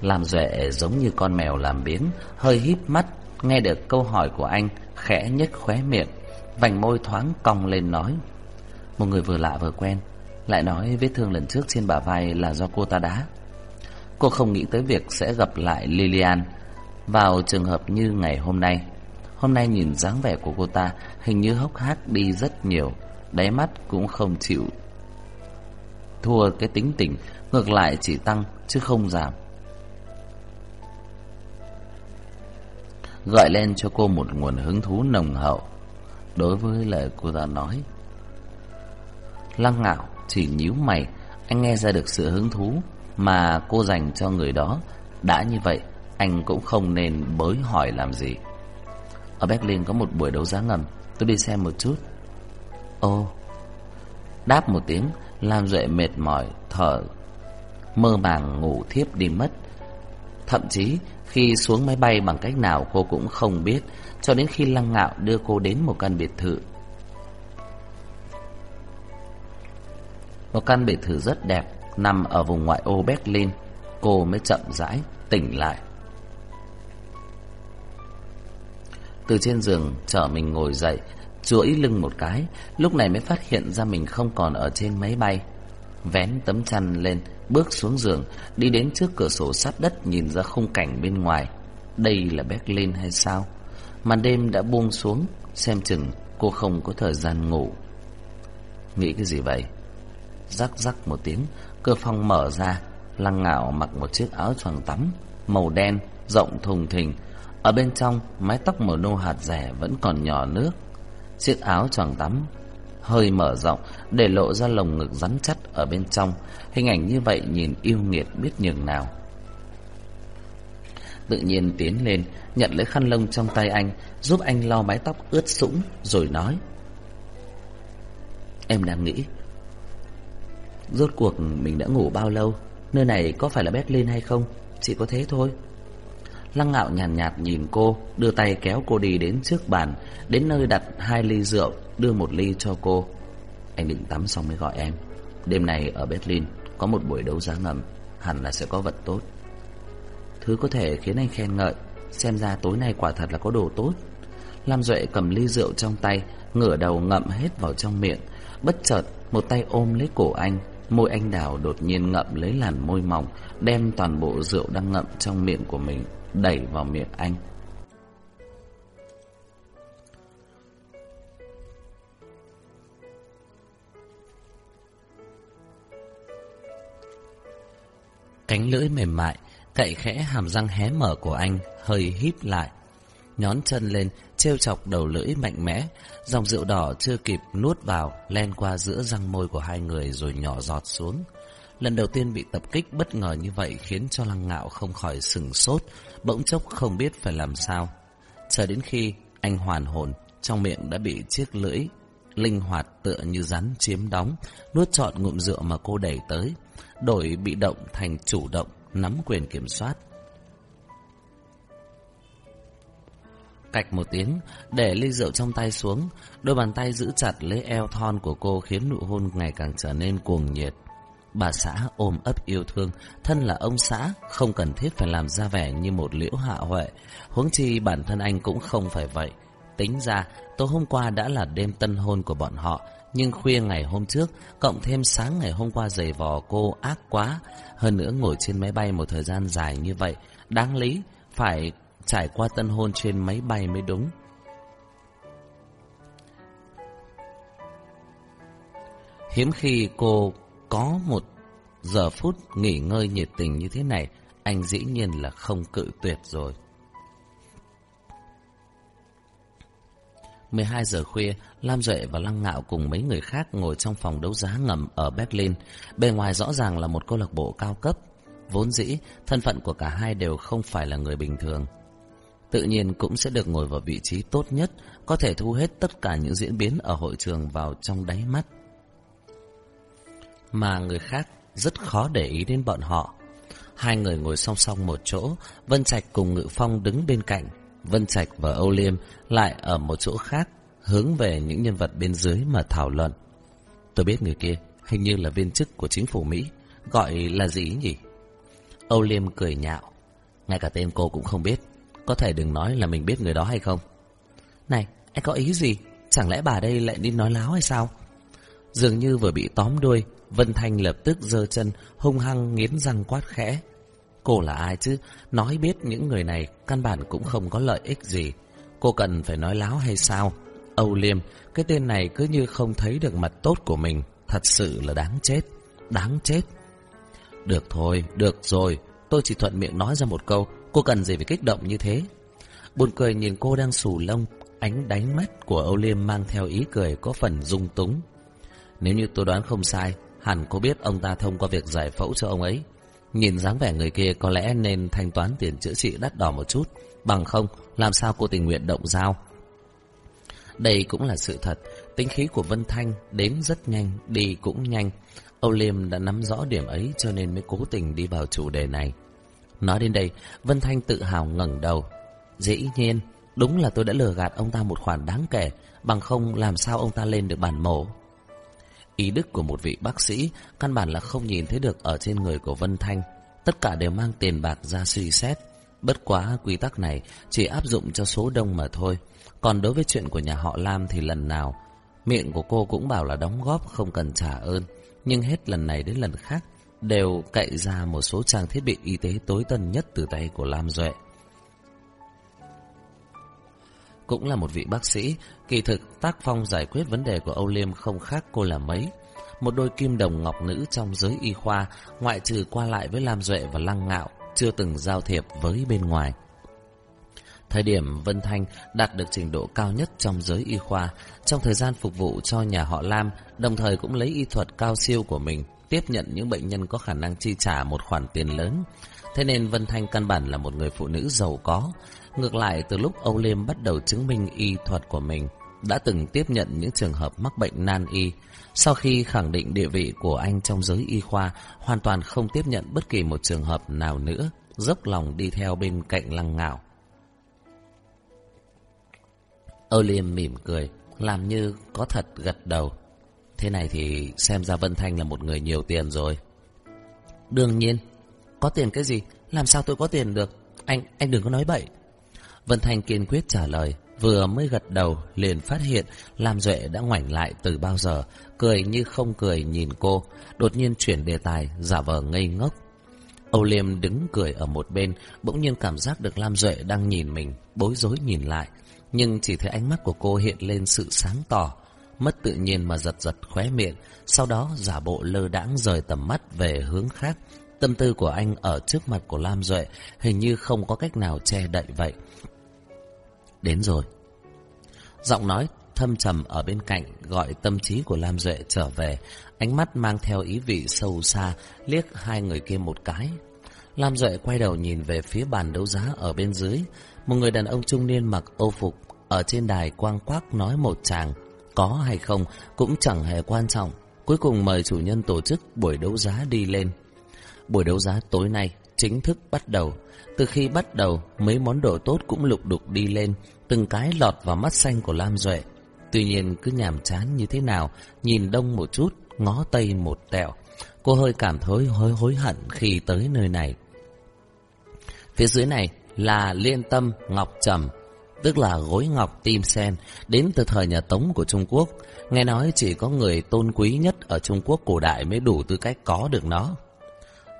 Làm duệ giống như con mèo làm biếng Hơi híp mắt Nghe được câu hỏi của anh, Khẽ nhếch khóe miệng, Vành môi thoáng cong lên nói. Một người vừa lạ vừa quen, Lại nói vết thương lần trước trên bả vai là do cô ta đá. Cô không nghĩ tới việc sẽ gặp lại Lilian Vào trường hợp như ngày hôm nay Hôm nay nhìn dáng vẻ của cô ta Hình như hốc hác đi rất nhiều, Đáy mắt cũng không chịu. Thua cái tính tình, Ngược lại chỉ tăng, chứ không giảm. Gợi lên cho cô một nguồn hứng thú nồng hậu đối với lời cô ta nói. Lăng ngạo chỉ nhíu mày, anh nghe ra được sự hứng thú mà cô dành cho người đó. Đã như vậy, anh cũng không nên bới hỏi làm gì. Ở Berlin có một buổi đấu giá ngầm, tôi đi xem một chút. Ô, đáp một tiếng, Lam Duệ mệt mỏi, thở, mơ màng ngủ thiếp đi mất. Thậm chí khi xuống máy bay bằng cách nào cô cũng không biết, Cho đến khi Lăng Ngạo đưa cô đến một căn biệt thự. Một căn biệt thự rất đẹp, Nằm ở vùng ngoại ô Berlin. Cô mới chậm rãi tỉnh lại. Từ trên giường, chở mình ngồi dậy chuỗi lưng một cái, Lúc này mới phát hiện ra mình không còn ở trên máy bay. Vén tấm chăn lên, Bước xuống giường, Đi đến trước cửa sổ sát đất Nhìn ra khung cảnh bên ngoài. Đây là Berlin hay sao? Màn đêm đã buông xuống, Xem chừng cô không có thời gian ngủ. Nghĩ cái gì vậy? Rắc rắc một tiếng, Cửa phòng mở ra, Lăng ngạo mặc một chiếc áo choàng tắm, Màu đen, rộng thùng thình. Ở bên trong, mái tóc màu nâu hạt rẻ Vẫn còn nhỏ nước. Chiếc áo choàng tắm hơi mở rộng để lộ ra lồng ngực rắn chắc ở bên trong. Hình ảnh như vậy nhìn yêu nghiệt biết nhường nào. Tự nhiên tiến lên, nhận lấy khăn lông trong tay anh, giúp anh lau mái tóc ướt sũng, rồi nói. Em đang nghĩ, rốt cuộc mình đã ngủ bao lâu, nơi này có phải là Berlin hay không, chỉ có thế thôi. Lăng ngạo nhàn nhạt, nhạt nhìn cô, đưa tay kéo cô đi đến trước bàn, đến nơi đặt hai ly rượu, đưa một ly cho cô. Anh định tắm xong mới gọi em. Đêm này ở Berlin có một buổi đấu giá ngầm, hẳn là sẽ có vật tốt. Thứ có thể khiến anh khen ngợi, xem ra tối nay quả thật là có đồ tốt. Lam Duệ cầm ly rượu trong tay, ngửa đầu ngậm hết vào trong miệng. Bất chợt, một tay ôm lấy cổ anh, môi anh đào đột nhiên ngậm lấy làn môi mỏng, đem toàn bộ rượu đang ngậm trong miệng của mình đẩy vào miệng anh. Cánh lưỡi mềm mại, cậy khẽ hàm răng hé mở của anh, hơi híp lại. Nhón chân lên, trêu chọc đầu lưỡi mạnh mẽ, dòng rượu đỏ chưa kịp nuốt vào, len qua giữa răng môi của hai người rồi nhỏ giọt xuống. Lần đầu tiên bị tập kích bất ngờ như vậy khiến cho lăng ngạo không khỏi sừng sốt, bỗng chốc không biết phải làm sao. Chờ đến khi anh hoàn hồn, trong miệng đã bị chiếc lưỡi linh hoạt tựa như rắn chiếm đóng, nuốt trọn ngụm rượu mà cô đẩy tới, đổi bị động thành chủ động, nắm quyền kiểm soát. Cạch một tiếng, để ly rượu trong tay xuống, đôi bàn tay giữ chặt lấy eo thon của cô khiến nụ hôn ngày càng trở nên cuồng nhiệt. Bà xã ôm ấp yêu thương, thân là ông xã, không cần thiết phải làm ra vẻ như một liễu hạ huệ. Huống chi bản thân anh cũng không phải vậy. Tính ra, tối hôm qua đã là đêm tân hôn của bọn họ, nhưng khuya ngày hôm trước, Cộng thêm sáng ngày hôm qua giày vò cô ác quá. Hơn nữa ngồi trên máy bay một thời gian dài như vậy, Đáng lý Phải trải qua tân hôn trên máy bay mới đúng. Hiếm khi cô có một giờ phút nghỉ ngơi nhiệt tình như thế này, Anh dĩ nhiên là không cự tuyệt rồi. 12 giờ khuya, Lam Duệ và Lăng Ngạo cùng mấy người khác ngồi trong phòng đấu giá ngầm ở Berlin. Bề ngoài rõ ràng là một câu lạc bộ cao cấp. Vốn dĩ, thân phận của cả hai đều không phải là người bình thường. Tự nhiên cũng sẽ được ngồi vào vị trí tốt nhất, có thể thu hết tất cả những diễn biến ở hội trường vào trong đáy mắt. Mà người khác rất khó để ý đến bọn họ. Hai người ngồi song song một chỗ, Vân Trạch cùng Ngự Phong đứng bên cạnh. Vân Trạch và Âu Liêm lại ở một chỗ khác, hướng về những nhân vật bên dưới mà thảo luận. Tôi biết người kia, hình như là viên chức của chính phủ Mỹ, gọi là gì nhỉ? Âu Liêm cười nhạo, ngay cả tên cô cũng không biết, có thể đừng nói là mình biết người đó hay không. Này, anh có ý gì? Chẳng lẽ bà đây lại đi nói láo hay sao? Dường như vừa bị tóm đuôi, Vân Thanh lập tức giơ chân, hung hăng nghiến răng quát khẽ. Cô là ai chứ? Nói biết những người này căn bản cũng không có lợi ích gì. Cô cần phải nói láo hay sao? Âu Liêm, cái tên này cứ như không thấy được mặt tốt của mình. Thật sự là đáng chết. Đáng chết. Được thôi, được rồi. Tôi chỉ thuận miệng nói ra một câu. Cô cần gì phải kích động như thế? Buồn cười nhìn cô đang sù lông. Ánh đánh mắt của Âu Liêm mang theo ý cười có phần dung túng. Nếu như tôi đoán không sai, hẳn cô biết ông ta thông qua việc giải phẫu cho ông ấy. Nhìn dáng vẻ người kia có lẽ nên thanh toán tiền chữa trị đắt đỏ một chút. Bằng không, làm sao cô tình nguyện động dao? Đây cũng là sự thật. Tính khí của Vân Thanh đến rất nhanh, đi cũng nhanh. Âu Liêm đã nắm rõ điểm ấy cho nên mới cố tình đi vào chủ đề này. Nói đến đây, Vân Thanh tự hào ngẩng đầu. Dĩ nhiên, đúng là tôi đã lừa gạt ông ta một khoản đáng kể, bằng không làm sao ông ta lên được bản mổ. Ý đức của một vị bác sĩ căn bản là không nhìn thấy được ở trên người của Vân Thanh. Tất cả đều mang tiền bạc ra suy xét. Bất quá quy tắc này chỉ áp dụng cho số đông mà thôi. Còn đối với chuyện của nhà họ Lam thì lần nào, miệng của cô cũng bảo là đóng góp không cần trả ơn. Nhưng hết lần này đến lần khác, đều cậy ra một số trang thiết bị y tế tối tân nhất từ tay của Lam Duệ. Cũng là một vị bác sĩ, kỳ thực tác phong giải quyết vấn đề của Âu Liêm không khác cô là mấy. Một đôi kim đồng ngọc nữ trong giới y khoa, ngoại trừ qua lại với Lam Duệ và Lăng Ngạo, chưa từng giao thiệp với bên ngoài. Thời điểm Vân Thanh đạt được trình độ cao nhất trong giới y khoa, trong thời gian phục vụ cho nhà họ Lam, đồng thời cũng lấy y thuật cao siêu của mình, tiếp nhận những bệnh nhân có khả năng chi trả một khoản tiền lớn. Thế nên Vân Thanh căn bản là một người phụ nữ giàu có. Ngược lại, từ lúc Âu Liêm bắt đầu chứng minh y thuật của mình, đã từng tiếp nhận những trường hợp mắc bệnh nan y. Sau khi khẳng định địa vị của anh trong giới y khoa, hoàn toàn không tiếp nhận bất kỳ một trường hợp nào nữa, dốc lòng đi theo bên cạnh lăng ngạo. Âu Liêm mỉm cười, làm như có thật gật đầu. Thế này thì xem ra Vân Thanh là một người nhiều tiền rồi. Đương nhiên, có tiền cái gì? Làm sao tôi có tiền được? Anh, anh đừng có nói bậy. Vân Thanh kiên quyết trả lời. Vừa mới gật đầu, liền phát hiện Lam Duệ đã ngoảnh lại từ bao giờ, cười như không cười nhìn cô, đột nhiên chuyển đề tài, giả vờ ngây ngốc. Âu Liêm đứng cười ở một bên, bỗng nhiên cảm giác được Lam Duệ đang nhìn mình, bối rối nhìn lại. Nhưng chỉ thấy ánh mắt của cô hiện lên sự sáng tỏ, mất tự nhiên mà giật giật khóe miệng, sau đó giả bộ lơ đãng rời tầm mắt về hướng khác. Tâm tư của anh ở trước mặt của Lam Duệ hình như không có cách nào che đậy vậy. Đến rồi. Giọng nói thâm trầm ở bên cạnh gọi tâm trí của Lam Duệ trở về, ánh mắt mang theo ý vị sâu xa, liếc hai người kia một cái. Lam Duệ quay đầu nhìn về phía bàn đấu giá ở bên dưới, một người đàn ông trung niên mặc ô phục ở trên đài quang quác nói một chàng, có hay không cũng chẳng hề quan trọng. Cuối cùng mời chủ nhân tổ chức buổi đấu giá đi lên. Buổi đấu giá tối nay chính thức bắt đầu. Từ khi bắt đầu, mấy món đồ tốt cũng lục đục đi lên, từng cái lọt vào mắt xanh của Lam Duệ. Tuy nhiên cứ nhàm chán như thế nào, nhìn đông một chút, ngó tây một tẹo. Cô hơi cảm thấy hối hối hận khi tới nơi này. Phía dưới này là liên tâm ngọc trầm, tức là gối ngọc tim sen, đến từ thời nhà Tống của Trung Quốc. Nghe nói chỉ có người tôn quý nhất ở Trung Quốc cổ đại mới đủ tư cách có được nó.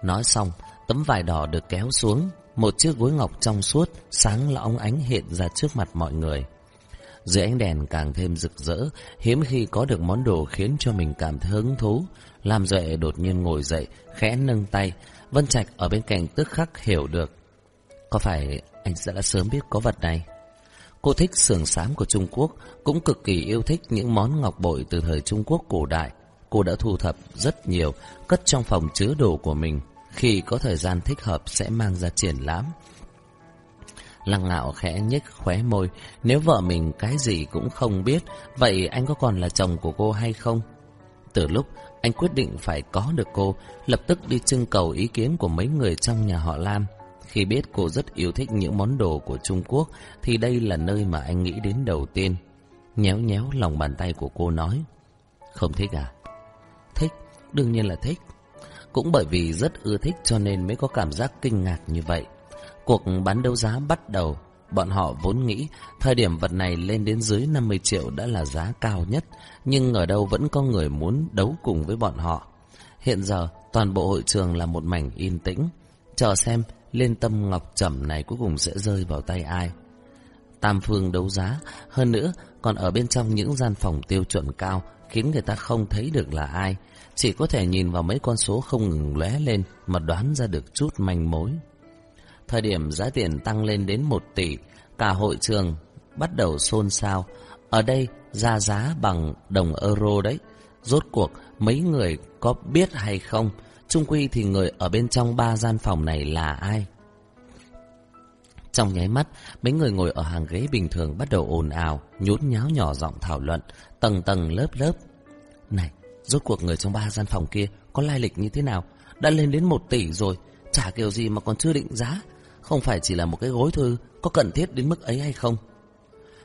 Nói xong, tấm vải đỏ được kéo xuống, một chiếc gối ngọc trong suốt, sáng là ánh hiện ra trước mặt mọi người. Dưới ánh đèn càng thêm rực rỡ, hiếm khi có được món đồ khiến cho mình cảm thấy hứng thú. làm Duệ đột nhiên ngồi dậy, khẽ nâng tay. Vân Trạch ở bên cạnh tức khắc hiểu được. Có phải anh đã sớm biết có vật này? Cô thích sườn xám của Trung Quốc, cũng cực kỳ yêu thích những món ngọc bội từ thời Trung Quốc cổ đại. Cô đã thu thập rất nhiều, cất trong phòng chứa đồ của mình. Khi có thời gian thích hợp sẽ mang ra triển lãm. Lăng ngạo khẽ nhếch khóe môi, nếu vợ mình cái gì cũng không biết, vậy anh có còn là chồng của cô hay không? Từ lúc anh quyết định phải có được cô, lập tức đi trưng cầu ý kiến của mấy người trong nhà họ Lam. Khi biết cô rất yêu thích những món đồ của Trung Quốc, thì đây là nơi mà anh nghĩ đến đầu tiên. Nhéo nhéo lòng bàn tay của cô nói, không thích à? Thích, đương nhiên là thích. Cũng bởi vì rất ưa thích cho nên mới có cảm giác kinh ngạc như vậy. Cuộc bán đấu giá bắt đầu, bọn họ vốn nghĩ thời điểm vật này lên đến dưới 50 triệu đã là giá cao nhất, nhưng ở đâu vẫn có người muốn đấu cùng với bọn họ. Hiện giờ, toàn bộ hội trường là một mảnh yên tĩnh, chờ xem lên tâm ngọc trầm này cuối cùng sẽ rơi vào tay ai. Tam phương đấu giá, hơn nữa còn ở bên trong những gian phòng tiêu chuẩn cao khiến người ta không thấy được là ai, chỉ có thể nhìn vào mấy con số không ngừng lóe lên mà đoán ra được chút manh mối. Thời điểm giá tiền tăng lên đến 1 tỷ, cả hội trường bắt đầu xôn xao. Ở đây ra giá bằng đồng euro đấy. Rốt cuộc mấy người có biết hay không? Trung quy thì người ở bên trong ba gian phòng này là ai? Trong nháy mắt, mấy người ngồi ở hàng ghế bình thường bắt đầu ồn ào, nhún nháo nhỏ giọng thảo luận, tầng tầng lớp lớp. Này, rốt cuộc người trong ba gian phòng kia có lai lịch như thế nào? Đã lên đến một tỷ rồi, chả kiểu gì mà còn chưa định giá. Không phải chỉ là một cái gối thôi, có cần thiết đến mức ấy hay không?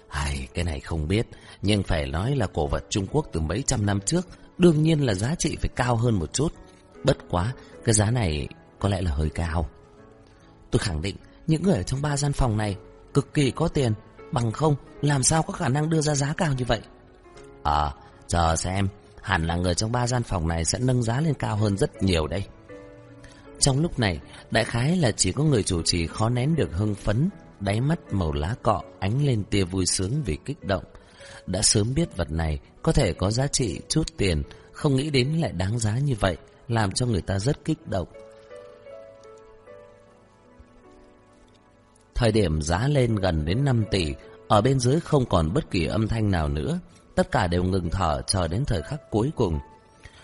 Hay, cái này không biết, nhưng phải nói là cổ vật Trung Quốc từ mấy trăm năm trước, đương nhiên là giá trị phải cao hơn một chút. Bất quá, cái giá này có lẽ là hơi cao. Tôi khẳng định, những người ở trong ba gian phòng này cực kỳ có tiền, bằng không làm sao có khả năng đưa ra giá cao như vậy. À, chờ xem, hẳn là người trong ba gian phòng này sẽ nâng giá lên cao hơn rất nhiều đây. Trong lúc này, đại khái là chỉ có người chủ trì khó nén được hưng phấn, đáy mắt màu lá cọ ánh lên tia vui sướng vì kích động. Đã sớm biết vật này có thể có giá trị chút tiền, không nghĩ đến lại đáng giá như vậy, làm cho người ta rất kích động. Thời điểm giá lên gần đến 5 tỷ, ở bên dưới không còn bất kỳ âm thanh nào nữa. Tất cả đều ngừng thở chờ đến thời khắc cuối cùng.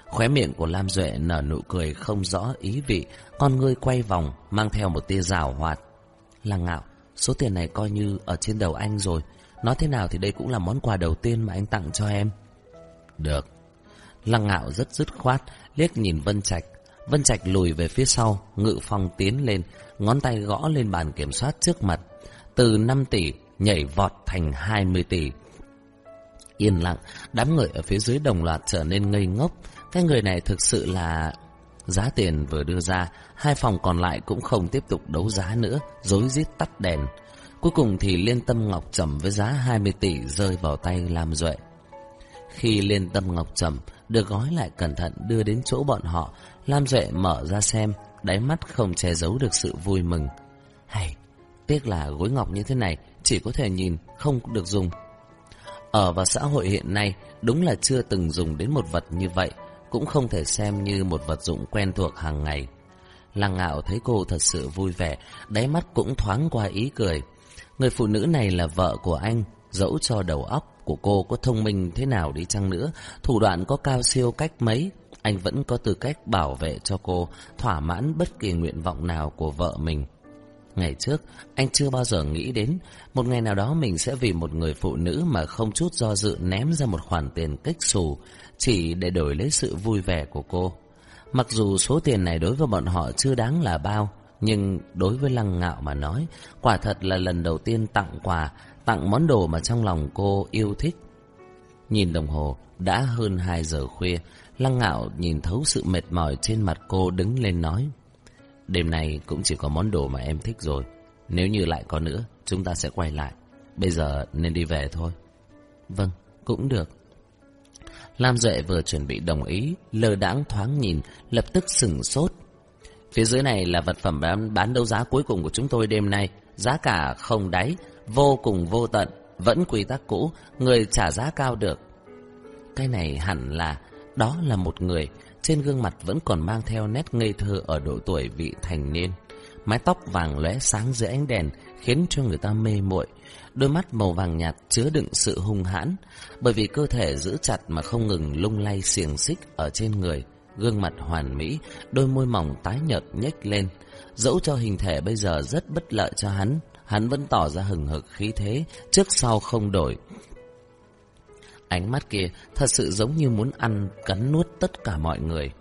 Khóe miệng của Lam Duệ nở nụ cười không rõ ý vị, con ngươi quay vòng, mang theo một tia rào hoạt. Lăng ngạo, số tiền này coi như ở trên đầu anh rồi. Nói thế nào thì đây cũng là món quà đầu tiên mà anh tặng cho em. Được. Lăng ngạo rất dứt khoát, liếc nhìn Vân Trạch. Vân Trạch lùi về phía sau, ngự phong tiến lên, ngón tay gõ lên bàn kiểm soát trước mặt. Từ 5 tỷ, nhảy vọt thành 20 tỷ. Yên lặng, đám người ở phía dưới đồng loạt trở nên ngây ngốc. Cái người này thực sự là... Giá tiền vừa đưa ra, hai phòng còn lại cũng không tiếp tục đấu giá nữa, dối rít tắt đèn. Cuối cùng thì Liên Tâm Ngọc Trầm với giá 20 tỷ rơi vào tay Lam Duệ. Khi lên Tâm Ngọc Trầm được gói lại cẩn thận đưa đến chỗ bọn họ, Lam Duệ mở ra xem, đáy mắt không che giấu được sự vui mừng. Hay, tiếc là gối ngọc như thế này chỉ có thể nhìn, không được dùng. Ở vào xã hội hiện nay, đúng là chưa từng dùng đến một vật như vậy, cũng không thể xem như một vật dụng quen thuộc hàng ngày. Lăng ngạo thấy cô thật sự vui vẻ, đáy mắt cũng thoáng qua ý cười. Người phụ nữ này là vợ của anh, dẫu cho đầu óc của cô có thông minh thế nào đi chăng nữa, thủ đoạn có cao siêu cách mấy, anh vẫn có tư cách bảo vệ cho cô, thỏa mãn bất kỳ nguyện vọng nào của vợ mình. Ngày trước, anh chưa bao giờ nghĩ đến một ngày nào đó mình sẽ vì một người phụ nữ mà không chút do dự ném ra một khoản tiền kích xù chỉ để đổi lấy sự vui vẻ của cô. Mặc dù số tiền này đối với bọn họ chưa đáng là bao, nhưng đối với Lăng Ngạo mà nói, quả thật là lần đầu tiên tặng quà, tặng món đồ mà trong lòng cô yêu thích. Nhìn đồng hồ, đã hơn 2 giờ khuya, Lăng Ngạo nhìn thấu sự mệt mỏi trên mặt cô đứng lên nói. Đêm nay cũng chỉ có món đồ mà em thích rồi. Nếu như lại có nữa, chúng ta sẽ quay lại. Bây giờ nên đi về thôi. Vâng, cũng được. Lam Duệ vừa chuẩn bị đồng ý, lơ đãng thoáng nhìn, lập tức sừng sốt. Phía dưới này là vật phẩm bán, bán đấu giá cuối cùng của chúng tôi đêm nay. Giá cả không đáy, vô cùng vô tận. vẫn quy tắc cũ, người trả giá cao được. Cái này hẳn là, đó là một người, trên gương mặt vẫn còn mang theo nét ngây thơ ở độ tuổi vị thành niên. Mái tóc vàng lóe sáng dưới ánh đèn khiến cho người ta mê muội. Đôi mắt màu vàng nhạt chứa đựng sự hung hãn, bởi vì cơ thể giữ chặt mà không ngừng lung lay xiềng xích ở trên người. Gương mặt hoàn mỹ, đôi môi mỏng tái nhợt nhếch lên. Dẫu cho hình thể bây giờ rất bất lợi cho hắn, hắn vẫn tỏ ra hừng hực khí thế, trước sau không đổi. Ánh mắt kia thật sự giống như muốn ăn, cắn nuốt tất cả mọi người.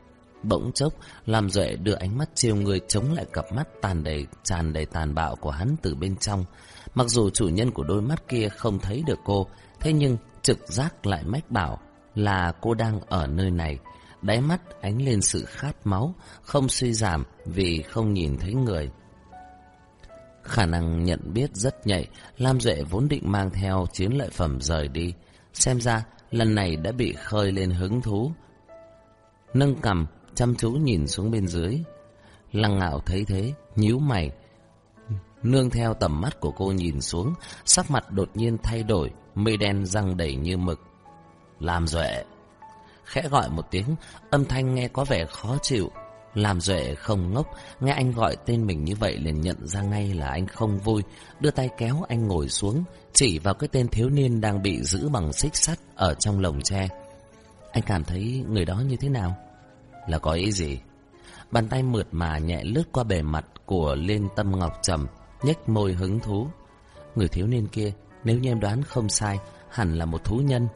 Bỗng chốc, làm duệ đưa ánh mắt chiều người chống lại cặp mắt tàn đầy, tràn đầy tàn bạo của hắn từ bên trong. Mặc dù chủ nhân của đôi mắt kia không thấy được cô, thế nhưng trực giác lại mách bảo là cô đang ở nơi này. Đáy mắt ánh lên sự khát máu, không suy giảm vì không nhìn thấy người. Khả năng nhận biết rất nhạy, Lam Duệ vốn định mang theo chiến lợi phẩm rời đi. Xem ra, lần này đã bị khơi lên hứng thú. Nâng cầm, chăm chú nhìn xuống bên dưới. Lăng ngạo thấy thế, nhíu mày. Nương theo tầm mắt của cô nhìn xuống, sắc mặt đột nhiên thay đổi, mây đen răng đầy như mực. Làm duệ. Khẽ gọi một tiếng, âm thanh nghe có vẻ khó chịu. Làm duệ không ngốc, nghe anh gọi tên mình như vậy liền nhận ra ngay là anh không vui, đưa tay kéo anh ngồi xuống, chỉ vào cái tên thiếu niên đang bị giữ bằng xích sắt ở trong lồng tre. Anh cảm thấy người đó như thế nào? Là có ý gì? Bàn tay mượt mà nhẹ lướt qua bề mặt của Liên Tâm Ngọc Trầm, nhếch môi hứng thú. Người thiếu niên kia, nếu như em đoán không sai, hẳn là một thú nhân.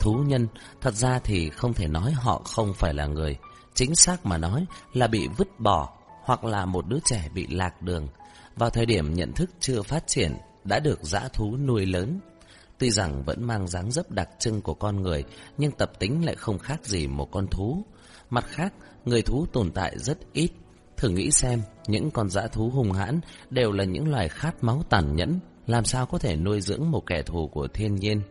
Thú nhân, thật ra thì không thể nói họ không phải là người. Chính xác mà nói là bị vứt bỏ, hoặc là một đứa trẻ bị lạc đường. Vào thời điểm nhận thức chưa phát triển, đã được dã thú nuôi lớn. Tuy rằng vẫn mang dáng dấp đặc trưng của con người, nhưng tập tính lại không khác gì một con thú. Mặt khác, người thú tồn tại rất ít. Thử nghĩ xem, những con dã thú hung hãn đều là những loài khát máu tàn nhẫn, làm sao có thể nuôi dưỡng một kẻ thù của thiên nhiên.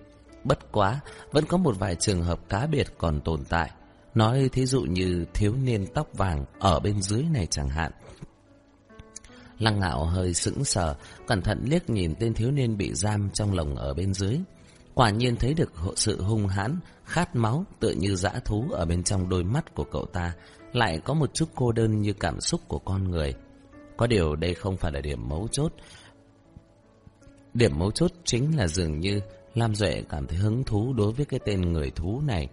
Bất quá, vẫn có một vài trường hợp cá biệt còn tồn tại. Nói thí dụ như thiếu niên tóc vàng ở bên dưới này chẳng hạn. Lăng ngạo hơi sững sờ, cẩn thận liếc nhìn tên thiếu niên bị giam trong lồng ở bên dưới. Quả nhiên thấy được sự hung hãn, khát máu tựa như dã thú ở bên trong đôi mắt của cậu ta, lại có một chút cô đơn như cảm xúc của con người. Có điều đây không phải là điểm mấu chốt. Điểm mấu chốt chính là dường như Lam Duệ cảm thấy hứng thú đối với cái tên người thú này.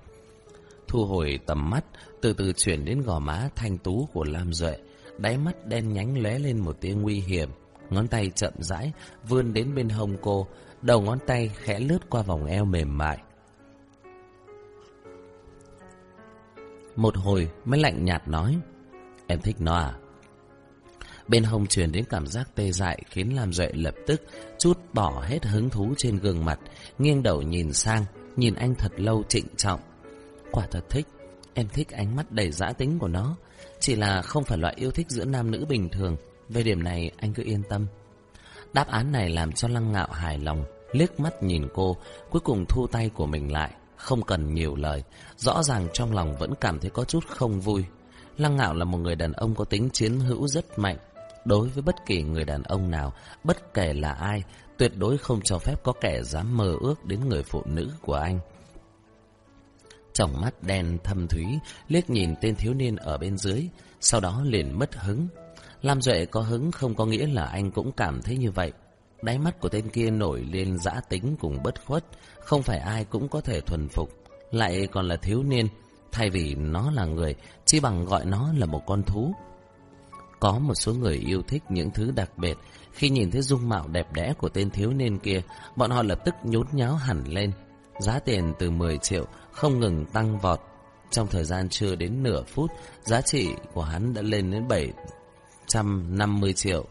Thu hồi tầm mắt, từ từ chuyển đến gò má thanh tú của Lam Duệ, đáy mắt đen nhánh lóe lên một tia nguy hiểm. Ngón tay chậm rãi, vươn đến bên hông cô, đầu ngón tay khẽ lướt qua vòng eo mềm mại. Một hồi mới lạnh nhạt nói, em thích nó à? Bên hông truyền đến cảm giác tê dại khiến Lam Duệ lập tức chút bỏ hết hứng thú trên gương mặt, nghiêng đầu nhìn sang, nhìn anh thật lâu trịnh trọng. Quả thật thích, em thích ánh mắt đầy dã tính của nó, chỉ là không phải loại yêu thích giữa nam nữ bình thường, về điểm này anh cứ yên tâm. Đáp án này làm cho Lăng Ngạo hài lòng, liếc mắt nhìn cô, cuối cùng thu tay của mình lại, không cần nhiều lời, rõ ràng trong lòng vẫn cảm thấy có chút không vui. Lăng Ngạo là một người đàn ông có tính chiến hữu rất mạnh, đối với bất kỳ người đàn ông nào, bất kể là ai, tuyệt đối không cho phép có kẻ dám mơ ước đến người phụ nữ của anh. Trong mắt đen thâm thúy, liếc nhìn tên thiếu niên ở bên dưới, sau đó liền mất hứng. Lam Duệ có hứng không có nghĩa là anh cũng cảm thấy như vậy. Đáy mắt của tên kia nổi lên dã tính cùng bất khuất, không phải ai cũng có thể thuần phục, lại còn là thiếu niên. Thay vì nó là người, chỉ bằng gọi nó là một con thú. Có một số người yêu thích những thứ đặc biệt, khi nhìn thấy dung mạo đẹp đẽ của tên thiếu niên kia, bọn họ lập tức nhốn nháo hẳn lên. Giá tiền từ 10 triệu không ngừng tăng vọt. Trong thời gian chưa đến nửa phút, giá trị của hắn đã lên đến 750 triệu.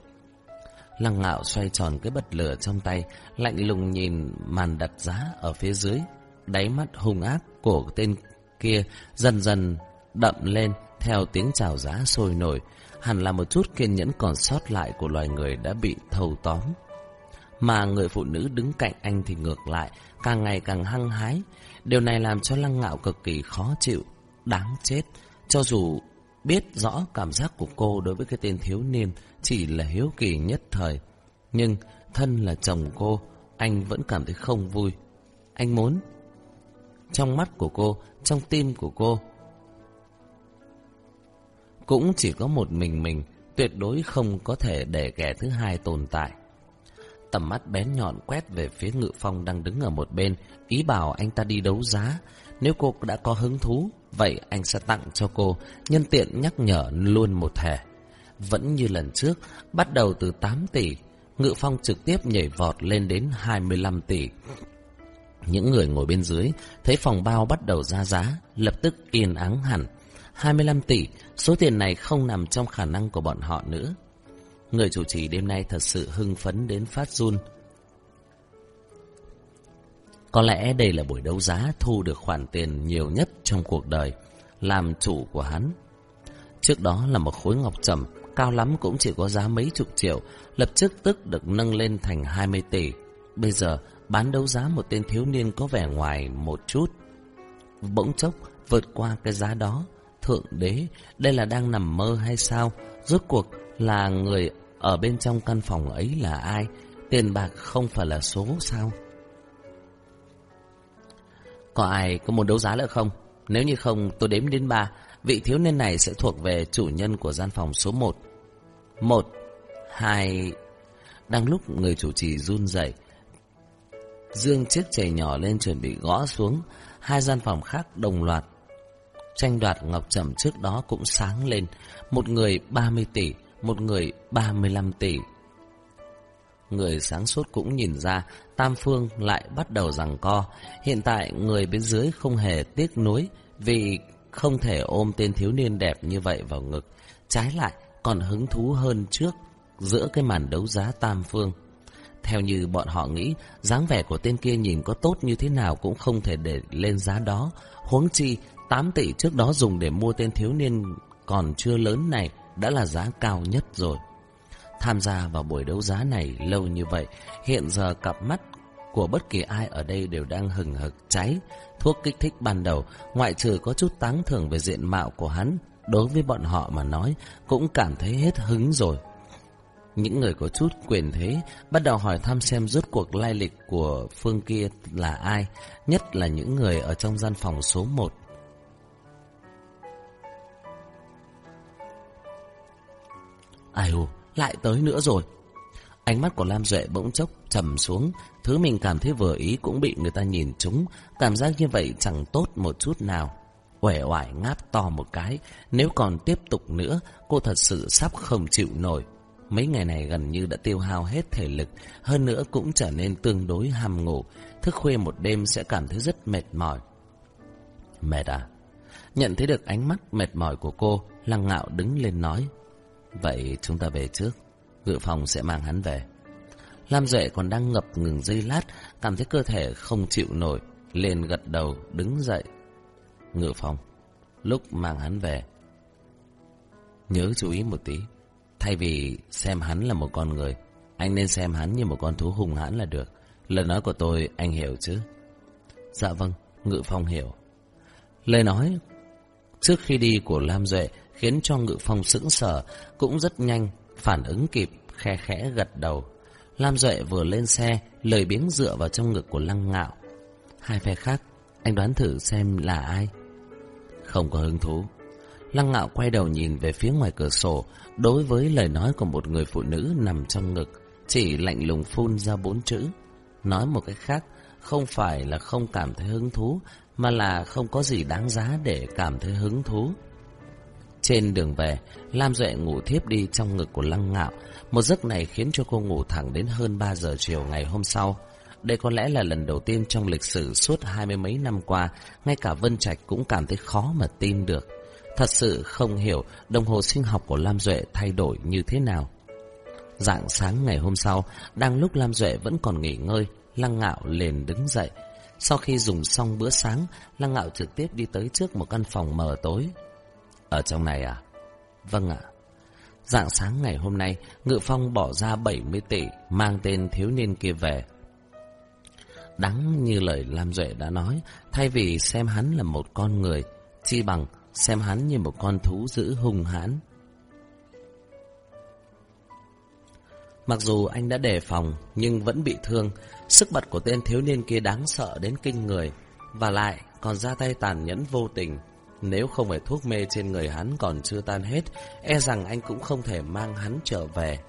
Lăng ngạo xoay tròn cái bật lửa trong tay, lạnh lùng nhìn màn đặt giá ở phía dưới. Đáy mắt hung ác của tên kia dần dần đậm lên theo tiếng chào giá sôi nổi. Hẳn là một chút kiên nhẫn còn sót lại của loài người đã bị thâu tóm. Mà người phụ nữ đứng cạnh anh thì ngược lại, càng ngày càng hăng hái. Điều này làm cho lăng ngạo cực kỳ khó chịu, đáng chết. Cho dù biết rõ cảm giác của cô đối với cái tên thiếu niên chỉ là hiếu kỳ nhất thời. Nhưng thân là chồng cô, anh vẫn cảm thấy không vui. Anh muốn. Trong mắt của cô, trong tim của cô, cũng chỉ có một mình mình, tuyệt đối không có thể để kẻ thứ hai tồn tại. Tầm mắt bén nhọn quét về phía ngự phong đang đứng ở một bên, ý bảo anh ta đi đấu giá. Nếu cô đã có hứng thú, vậy anh sẽ tặng cho cô, nhân tiện nhắc nhở luôn một thẻ. Vẫn như lần trước, bắt đầu từ 8 tỷ, ngự phong trực tiếp nhảy vọt lên đến 25 tỷ. Những người ngồi bên dưới thấy phòng bao bắt đầu ra giá, lập tức yên ắng hẳn. 25 tỷ, số tiền này không nằm trong khả năng của bọn họ nữa. Người chủ trì đêm nay thật sự hưng phấn đến phát run. Có lẽ đây là buổi đấu giá thu được khoản tiền nhiều nhất trong cuộc đời, làm chủ của hắn. Trước đó là một khối ngọc trầm, cao lắm cũng chỉ có giá mấy chục triệu, lập tức tức được nâng lên thành 20 tỷ. Bây giờ, bán đấu giá một tên thiếu niên có vẻ ngoài một chút. Bỗng chốc, vượt qua cái giá đó. Thượng đế, đây là đang nằm mơ hay sao? Rốt cuộc là người ở bên trong căn phòng ấy là ai? Tiền bạc không phải là số sao? Có ai có muốn đấu giá nữa không? Nếu như không, tôi đếm đến ba. Vị thiếu niên này sẽ thuộc về chủ nhân của gian phòng số một. Một, hai... Đang lúc người chủ trì run rẩy Dương chiếc chày nhỏ lên chuẩn bị gõ xuống. Hai gian phòng khác đồng loạt. Tranh đoạt ngọc trầm trước đó cũng sáng lên. Một người 30 tỷ, một người 35 tỷ. Người sáng suốt cũng nhìn ra Tam Phương lại bắt đầu rằng co. Hiện tại người bên dưới không hề tiếc nuối vì không thể ôm tên thiếu niên đẹp như vậy vào ngực. Trái lại còn hứng thú hơn trước giữa cái màn đấu giá Tam Phương. Theo như bọn họ nghĩ, dáng vẻ của tên kia nhìn có tốt như thế nào cũng không thể để lên giá đó. Huống chi, 8 tỷ trước đó dùng để mua tên thiếu niên còn chưa lớn này đã là giá cao nhất rồi. Tham gia vào buổi đấu giá này lâu như vậy, hiện giờ cặp mắt của bất kỳ ai ở đây đều đang hừng hực cháy. Thuốc kích thích ban đầu, ngoại trừ có chút táng thưởng về diện mạo của hắn, đối với bọn họ mà nói, cũng cảm thấy hết hứng rồi. Những người có chút quyền thế bắt đầu hỏi thăm xem rốt cuộc lai lịch của phương kia là ai, nhất là những người ở trong gian phòng số 1. Ai hù, lại tới nữa rồi. Ánh mắt của Lam Duệ bỗng chốc trầm xuống, thứ mình cảm thấy vừa ý cũng bị người ta nhìn trúng, cảm giác như vậy chẳng tốt một chút nào. Uể oải ngáp to một cái, nếu còn tiếp tục nữa, cô thật sự sắp không chịu nổi. Mấy ngày này gần như đã tiêu hao hết thể lực, hơn nữa cũng trở nên tương đối ham ngủ, thức khuya một đêm sẽ cảm thấy rất mệt mỏi. Mệt à? Nhận thấy được ánh mắt mệt mỏi của cô, Lăng Ngạo đứng lên nói. Vậy chúng ta về trước, ngự phòng sẽ mang hắn về. Lam Duệ còn đang ngập ngừng dây lát, cảm thấy cơ thể không chịu nổi, liền gật đầu đứng dậy. Ngự phòng, lúc mang hắn về, nhớ chú ý một tí. Thay vì xem hắn là một con người, anh nên xem hắn như một con thú hung hãn là được. Lời nói của tôi anh hiểu chứ? Dạ vâng, Ngự phòng hiểu. Lời nói trước khi đi của Lam Duệ khiến cho Ngự Phong sững sờ, cũng rất nhanh, phản ứng kịp, khe khẽ gật đầu. Lam Duệ vừa lên xe, lời biếng dựa vào trong ngực của Lăng Ngạo. Hai phe khác, anh đoán thử xem là ai? Không có hứng thú. Lăng Ngạo quay đầu nhìn về phía ngoài cửa sổ, đối với lời nói của một người phụ nữ nằm trong ngực, chỉ lạnh lùng phun ra bốn chữ. Nói một cách khác, không phải là không cảm thấy hứng thú, mà là không có gì đáng giá để cảm thấy hứng thú. Trên đường về, Lam Duệ ngủ thiếp đi trong ngực của Lăng Ngạo. Một giấc này khiến cho cô ngủ thẳng đến hơn 3 giờ chiều ngày hôm sau. Đây có lẽ là lần đầu tiên trong lịch sử suốt hai mươi mấy năm qua, ngay cả Vân Trạch cũng cảm thấy khó mà tin được. Thật sự không hiểu đồng hồ sinh học của Lam Duệ thay đổi như thế nào. Dạng sáng ngày hôm sau, đang lúc Lam Duệ vẫn còn nghỉ ngơi, Lăng Ngạo liền đứng dậy. Sau khi dùng xong bữa sáng, Lăng Ngạo trực tiếp đi tới trước một căn phòng mờ tối. Ở trong này à? Vâng ạ. Dạng sáng ngày hôm nay, Ngự Phong bỏ ra 70 tỷ mang tên thiếu niên kia về. Đắng như lời Lam Duệ đã nói, thay vì xem hắn là một con người, chi bằng xem hắn như một con thú dữ hung hãn. Mặc dù anh đã đề phòng nhưng vẫn bị thương, sức bật của tên thiếu niên kia đáng sợ đến kinh người, và lại còn ra tay tàn nhẫn vô tình. Nếu không phải thuốc mê trên người hắn còn chưa tan hết, e rằng anh cũng không thể mang hắn trở về.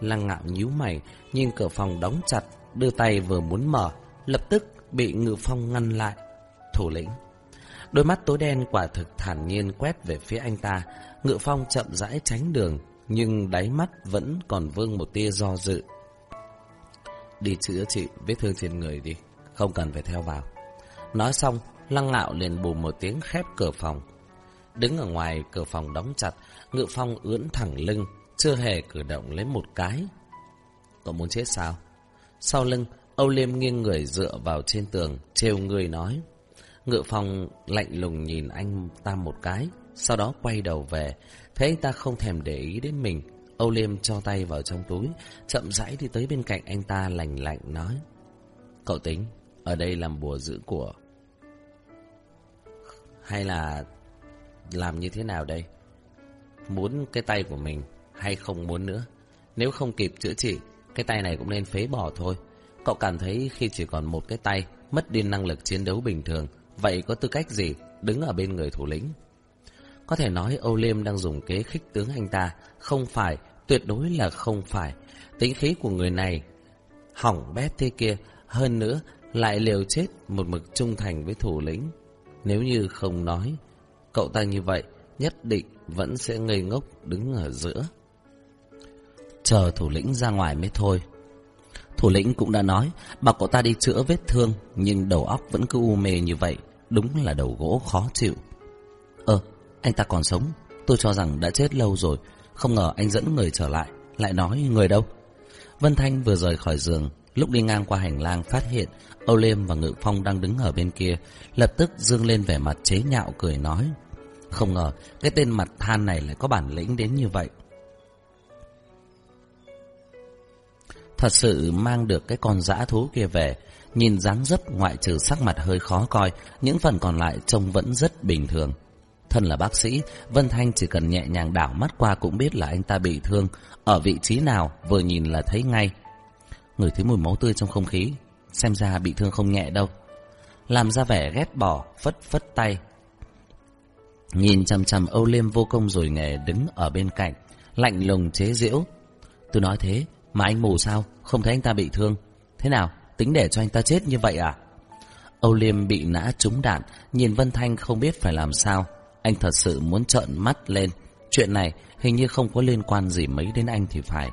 Lăng ngạo nhíu mày, nhìn cửa phòng đóng chặt, đưa tay vừa muốn mở, lập tức bị ngự phong ngăn lại. Thủ lĩnh. Đôi mắt tối đen quả thực thản nhiên quét về phía anh ta, ngự phong chậm rãi tránh đường, nhưng đáy mắt vẫn còn vương một tia do dự. Đi chữa trị vết thương trên người đi, không cần phải theo vào. Nói xong, lăng ngạo liền bù một tiếng khép cửa phòng. Đứng ở ngoài cửa phòng đóng chặt, ngự phong ưỡn thẳng lưng, chưa hề cử động lấy một cái. Cậu muốn chết sao? Sau lưng, Âu Liêm nghiêng người dựa vào trên tường, trêu người nói. Ngự phong lạnh lùng nhìn anh ta một cái, sau đó quay đầu về. Thấy anh ta không thèm để ý đến mình, Âu Liêm cho tay vào trong túi, chậm rãi đi tới bên cạnh anh ta lành lạnh nói. Cậu tính, ở đây làm bùa giữ của. Hay là làm như thế nào đây? Muốn cái tay của mình hay không muốn nữa? Nếu không kịp chữa trị, cái tay này cũng nên phế bỏ thôi. Cậu cảm thấy khi chỉ còn một cái tay, mất đi năng lực chiến đấu bình thường, vậy có tư cách gì đứng ở bên người thủ lĩnh? Có thể nói Âu Liêm đang dùng kế khích tướng anh ta, không phải, tuyệt đối là không phải. Tính khí của người này hỏng bét thế kia, hơn nữa lại liều chết một mực trung thành với thủ lĩnh. Nếu như không nói, cậu ta như vậy nhất định vẫn sẽ ngây ngốc đứng ở giữa. Chờ thủ lĩnh ra ngoài mới thôi. Thủ lĩnh cũng đã nói, bảo cậu ta đi chữa vết thương, nhưng đầu óc vẫn cứ u mê như vậy, đúng là đầu gỗ khó chịu. Ơ, anh ta còn sống, tôi cho rằng đã chết lâu rồi, không ngờ anh dẫn người trở lại, lại nói người đâu. Vân Thanh vừa rời khỏi giường, lúc đi ngang qua hành lang phát hiện Âu Liêm và Ngự Phong đang đứng ở bên kia, lập tức dương lên vẻ mặt chế nhạo cười nói. Không ngờ, cái tên mặt than này lại có bản lĩnh đến như vậy. Thật sự mang được cái con dã thú kia về, nhìn dáng dấp ngoại trừ sắc mặt hơi khó coi, những phần còn lại trông vẫn rất bình thường. Thân là bác sĩ, Vân Thanh chỉ cần nhẹ nhàng đảo mắt qua cũng biết là anh ta bị thương, ở vị trí nào vừa nhìn là thấy ngay. Người thấy mùi máu tươi trong không khí, xem ra bị thương không nhẹ đâu. Làm ra vẻ ghét bỏ, phất phất tay. Nhìn chằm chằm Âu Liêm vô công rồi nghề đứng ở bên cạnh, lạnh lùng chế giễu. Tôi nói thế, mà anh mù sao, không thấy anh ta bị thương. Thế nào, tính để cho anh ta chết như vậy à? Âu Liêm bị nã trúng đạn, nhìn Vân Thanh không biết phải làm sao. Anh thật sự muốn trợn mắt lên. Chuyện này hình như không có liên quan gì mấy đến anh thì phải.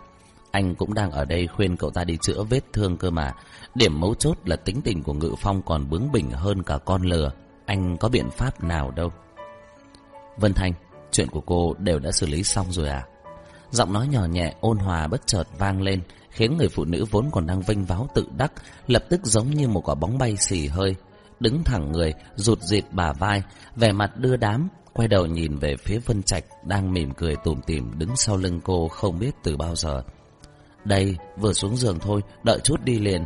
Anh cũng đang ở đây khuyên cậu ta đi chữa vết thương cơ mà. Điểm mấu chốt là tính tình của Ngự Phong còn bướng bỉnh hơn cả con lừa. Anh có biện pháp nào đâu. Vân Thanh, chuyện của cô đều đã xử lý xong rồi à? Giọng nói nhỏ nhẹ ôn hòa bất chợt vang lên, khiến người phụ nữ vốn còn đang vênh váo tự đắc, lập tức giống như một quả bóng bay xì hơi. Đứng thẳng người, rụt dịt bà vai, vẻ mặt đưa đám, quay đầu nhìn về phía Vân Trạch đang mỉm cười tủm tỉm đứng sau lưng cô không biết từ bao giờ. Đây, vừa xuống giường thôi, đợi chút đi liền.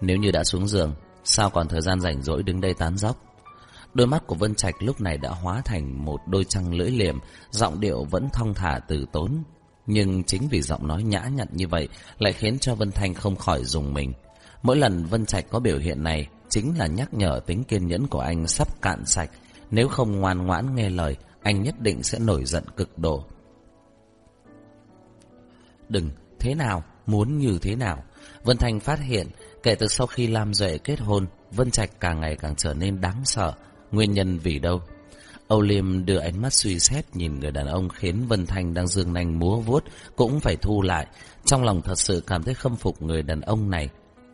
Nếu như đã xuống giường, sao còn thời gian rảnh rỗi đứng đây tán dóc? Đôi mắt của Vân Trạch lúc này đã hóa thành một đôi trăng lưỡi liềm, giọng điệu vẫn thong thả từ tốn. Nhưng chính vì giọng nói nhã nhặn như vậy lại khiến cho Vân Thanh không khỏi dùng mình. Mỗi lần Vân Trạch có biểu hiện này chính là nhắc nhở tính kiên nhẫn của anh sắp cạn sạch. Nếu không ngoan ngoãn nghe lời, anh nhất định sẽ nổi giận cực độ. Đừng, thế nào, muốn như thế nào. Vân Thanh phát hiện, kể từ sau khi Lam Duệ kết hôn, Vân Trạch càng ngày càng trở nên đáng sợ. Nguyên nhân vì đâu? Âu Liêm đưa ánh mắt suy xét nhìn người đàn ông khiến Vân Thanh đang dương nanh múa vuốt cũng phải thu lại. Trong lòng thật sự cảm thấy khâm phục người đàn ông này.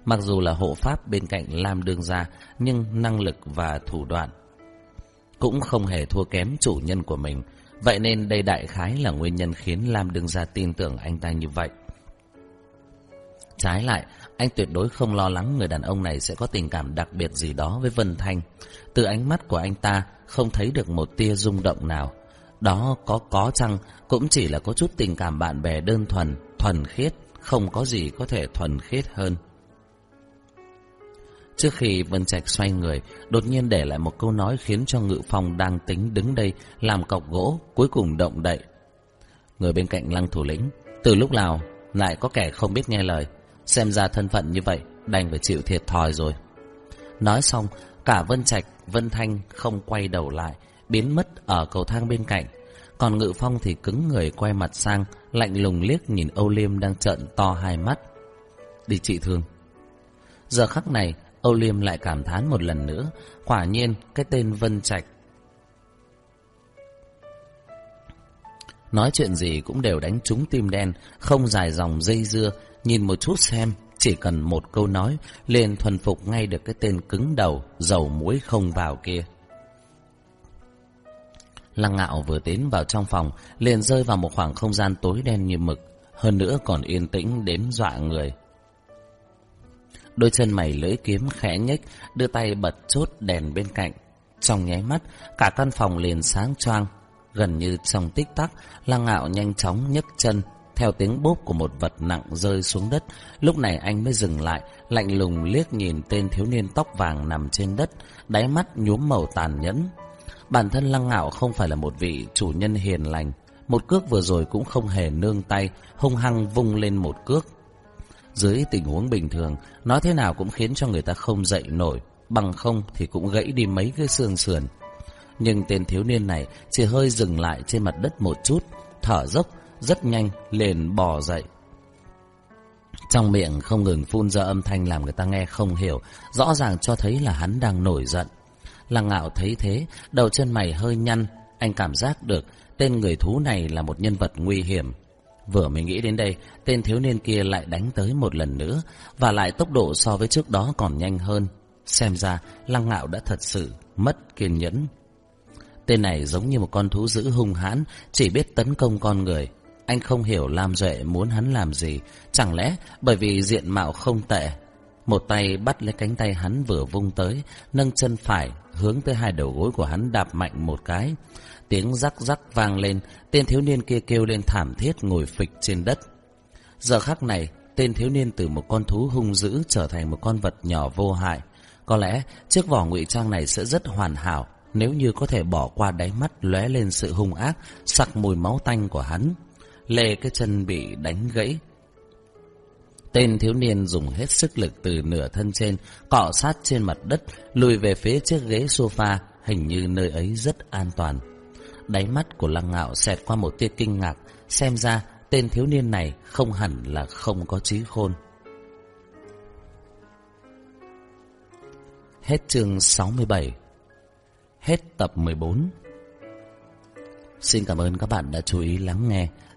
Mặc dù là hộ pháp bên cạnh Lam Đương Gia, nhưng năng lực và thủ đoạn cũng không hề thua kém chủ nhân của mình. Vậy nên đây đại khái là nguyên nhân khiến Lam Đương Gia tin tưởng anh ta như vậy. Trái lại, anh tuyệt đối không lo lắng người đàn ông này sẽ có tình cảm đặc biệt gì đó với Vân Thanh. Từ ánh mắt của anh ta không thấy được một tia rung động nào. Đó có có chăng cũng chỉ là có chút tình cảm bạn bè đơn thuần, thuần khiết, không có gì có thể thuần khiết hơn. Trước khi Vân Trạch xoay người, đột nhiên để lại một câu nói khiến cho Ngự Phong đang tính đứng đây làm cọc gỗ, cuối cùng động đậy. Người bên cạnh lăng thủ lĩnh, từ lúc nào lại có kẻ không biết nghe lời. Xem ra thân phận như vậy, đành phải chịu thiệt thòi rồi. Nói xong, cả Vân Trạch, Vân Thanh không quay đầu lại, biến mất ở cầu thang bên cạnh. Còn Ngự Phong thì cứng người quay mặt sang, lạnh lùng liếc nhìn Âu Liêm đang trợn to hai mắt. Đi trị thương. Giờ khắc này, Âu Liêm lại cảm thán một lần nữa, quả nhiên cái tên Vân Trạch Nói chuyện gì cũng đều đánh trúng tim đen, không dài dòng dây dưa, nhìn một chút xem, chỉ cần một câu nói, liền thuần phục ngay được cái tên cứng đầu, dầu muối không vào kia. Lăng ngạo vừa tiến vào trong phòng, liền rơi vào một khoảng không gian tối đen như mực, hơn nữa còn yên tĩnh đến dọa người. Đôi chân mày lưỡi kiếm khẽ nhếch, đưa tay bật chốt đèn bên cạnh. Trong nháy mắt, cả căn phòng liền sáng choang, Gần như trong tích tắc, Lăng Ngạo nhanh chóng nhấc chân, theo tiếng bốp của một vật nặng rơi xuống đất. Lúc này anh mới dừng lại, lạnh lùng liếc nhìn tên thiếu niên tóc vàng nằm trên đất, đáy mắt nhuốm màu tàn nhẫn. Bản thân Lăng Ngạo không phải là một vị chủ nhân hiền lành, một cước vừa rồi cũng không hề nương tay, hung hăng vung lên một cước. Dưới tình huống bình thường, nói thế nào cũng khiến cho người ta không dậy nổi, bằng không thì cũng gãy đi mấy cái xương sườn. Nhưng tên thiếu niên này chỉ hơi dừng lại trên mặt đất một chút, thở dốc, rất nhanh, liền bò dậy. Trong miệng không ngừng phun ra âm thanh làm người ta nghe không hiểu, rõ ràng cho thấy là hắn đang nổi giận. Lăng ngạo thấy thế, đầu chân mày hơi nhăn, anh cảm giác được tên người thú này là một nhân vật nguy hiểm. Vừa mới nghĩ đến đây, tên thiếu niên kia lại đánh tới một lần nữa, và lại tốc độ so với trước đó còn nhanh hơn. Xem ra, lăng ngạo đã thật sự mất kiên nhẫn. Tên này giống như một con thú dữ hung hãn, chỉ biết tấn công con người. Anh không hiểu Lam Duệ muốn hắn làm gì, chẳng lẽ bởi vì diện mạo không tệ. Một tay bắt lấy cánh tay hắn vừa vung tới, nâng chân phải, hướng tới hai đầu gối của hắn đạp mạnh một cái. Tiếng rắc rắc vang lên, tên thiếu niên kia kêu lên thảm thiết ngồi phịch trên đất. Giờ khắc này, tên thiếu niên từ một con thú hung dữ trở thành một con vật nhỏ vô hại. Có lẽ chiếc vỏ ngụy trang này sẽ rất hoàn hảo, nếu như có thể bỏ qua đáy mắt lóe lên sự hung ác, sặc mùi máu tanh của hắn. Lê cái chân bị đánh gãy. Tên thiếu niên dùng hết sức lực từ nửa thân trên, cọ sát trên mặt đất, lùi về phía chiếc ghế sofa, hình như nơi ấy rất an toàn. Đáy mắt của lăng ngạo xẹt qua một tia kinh ngạc, xem ra tên thiếu niên này không hẳn là không có trí khôn. Hết chương 67 Hết tập 14 Xin cảm ơn các bạn đã chú ý lắng nghe.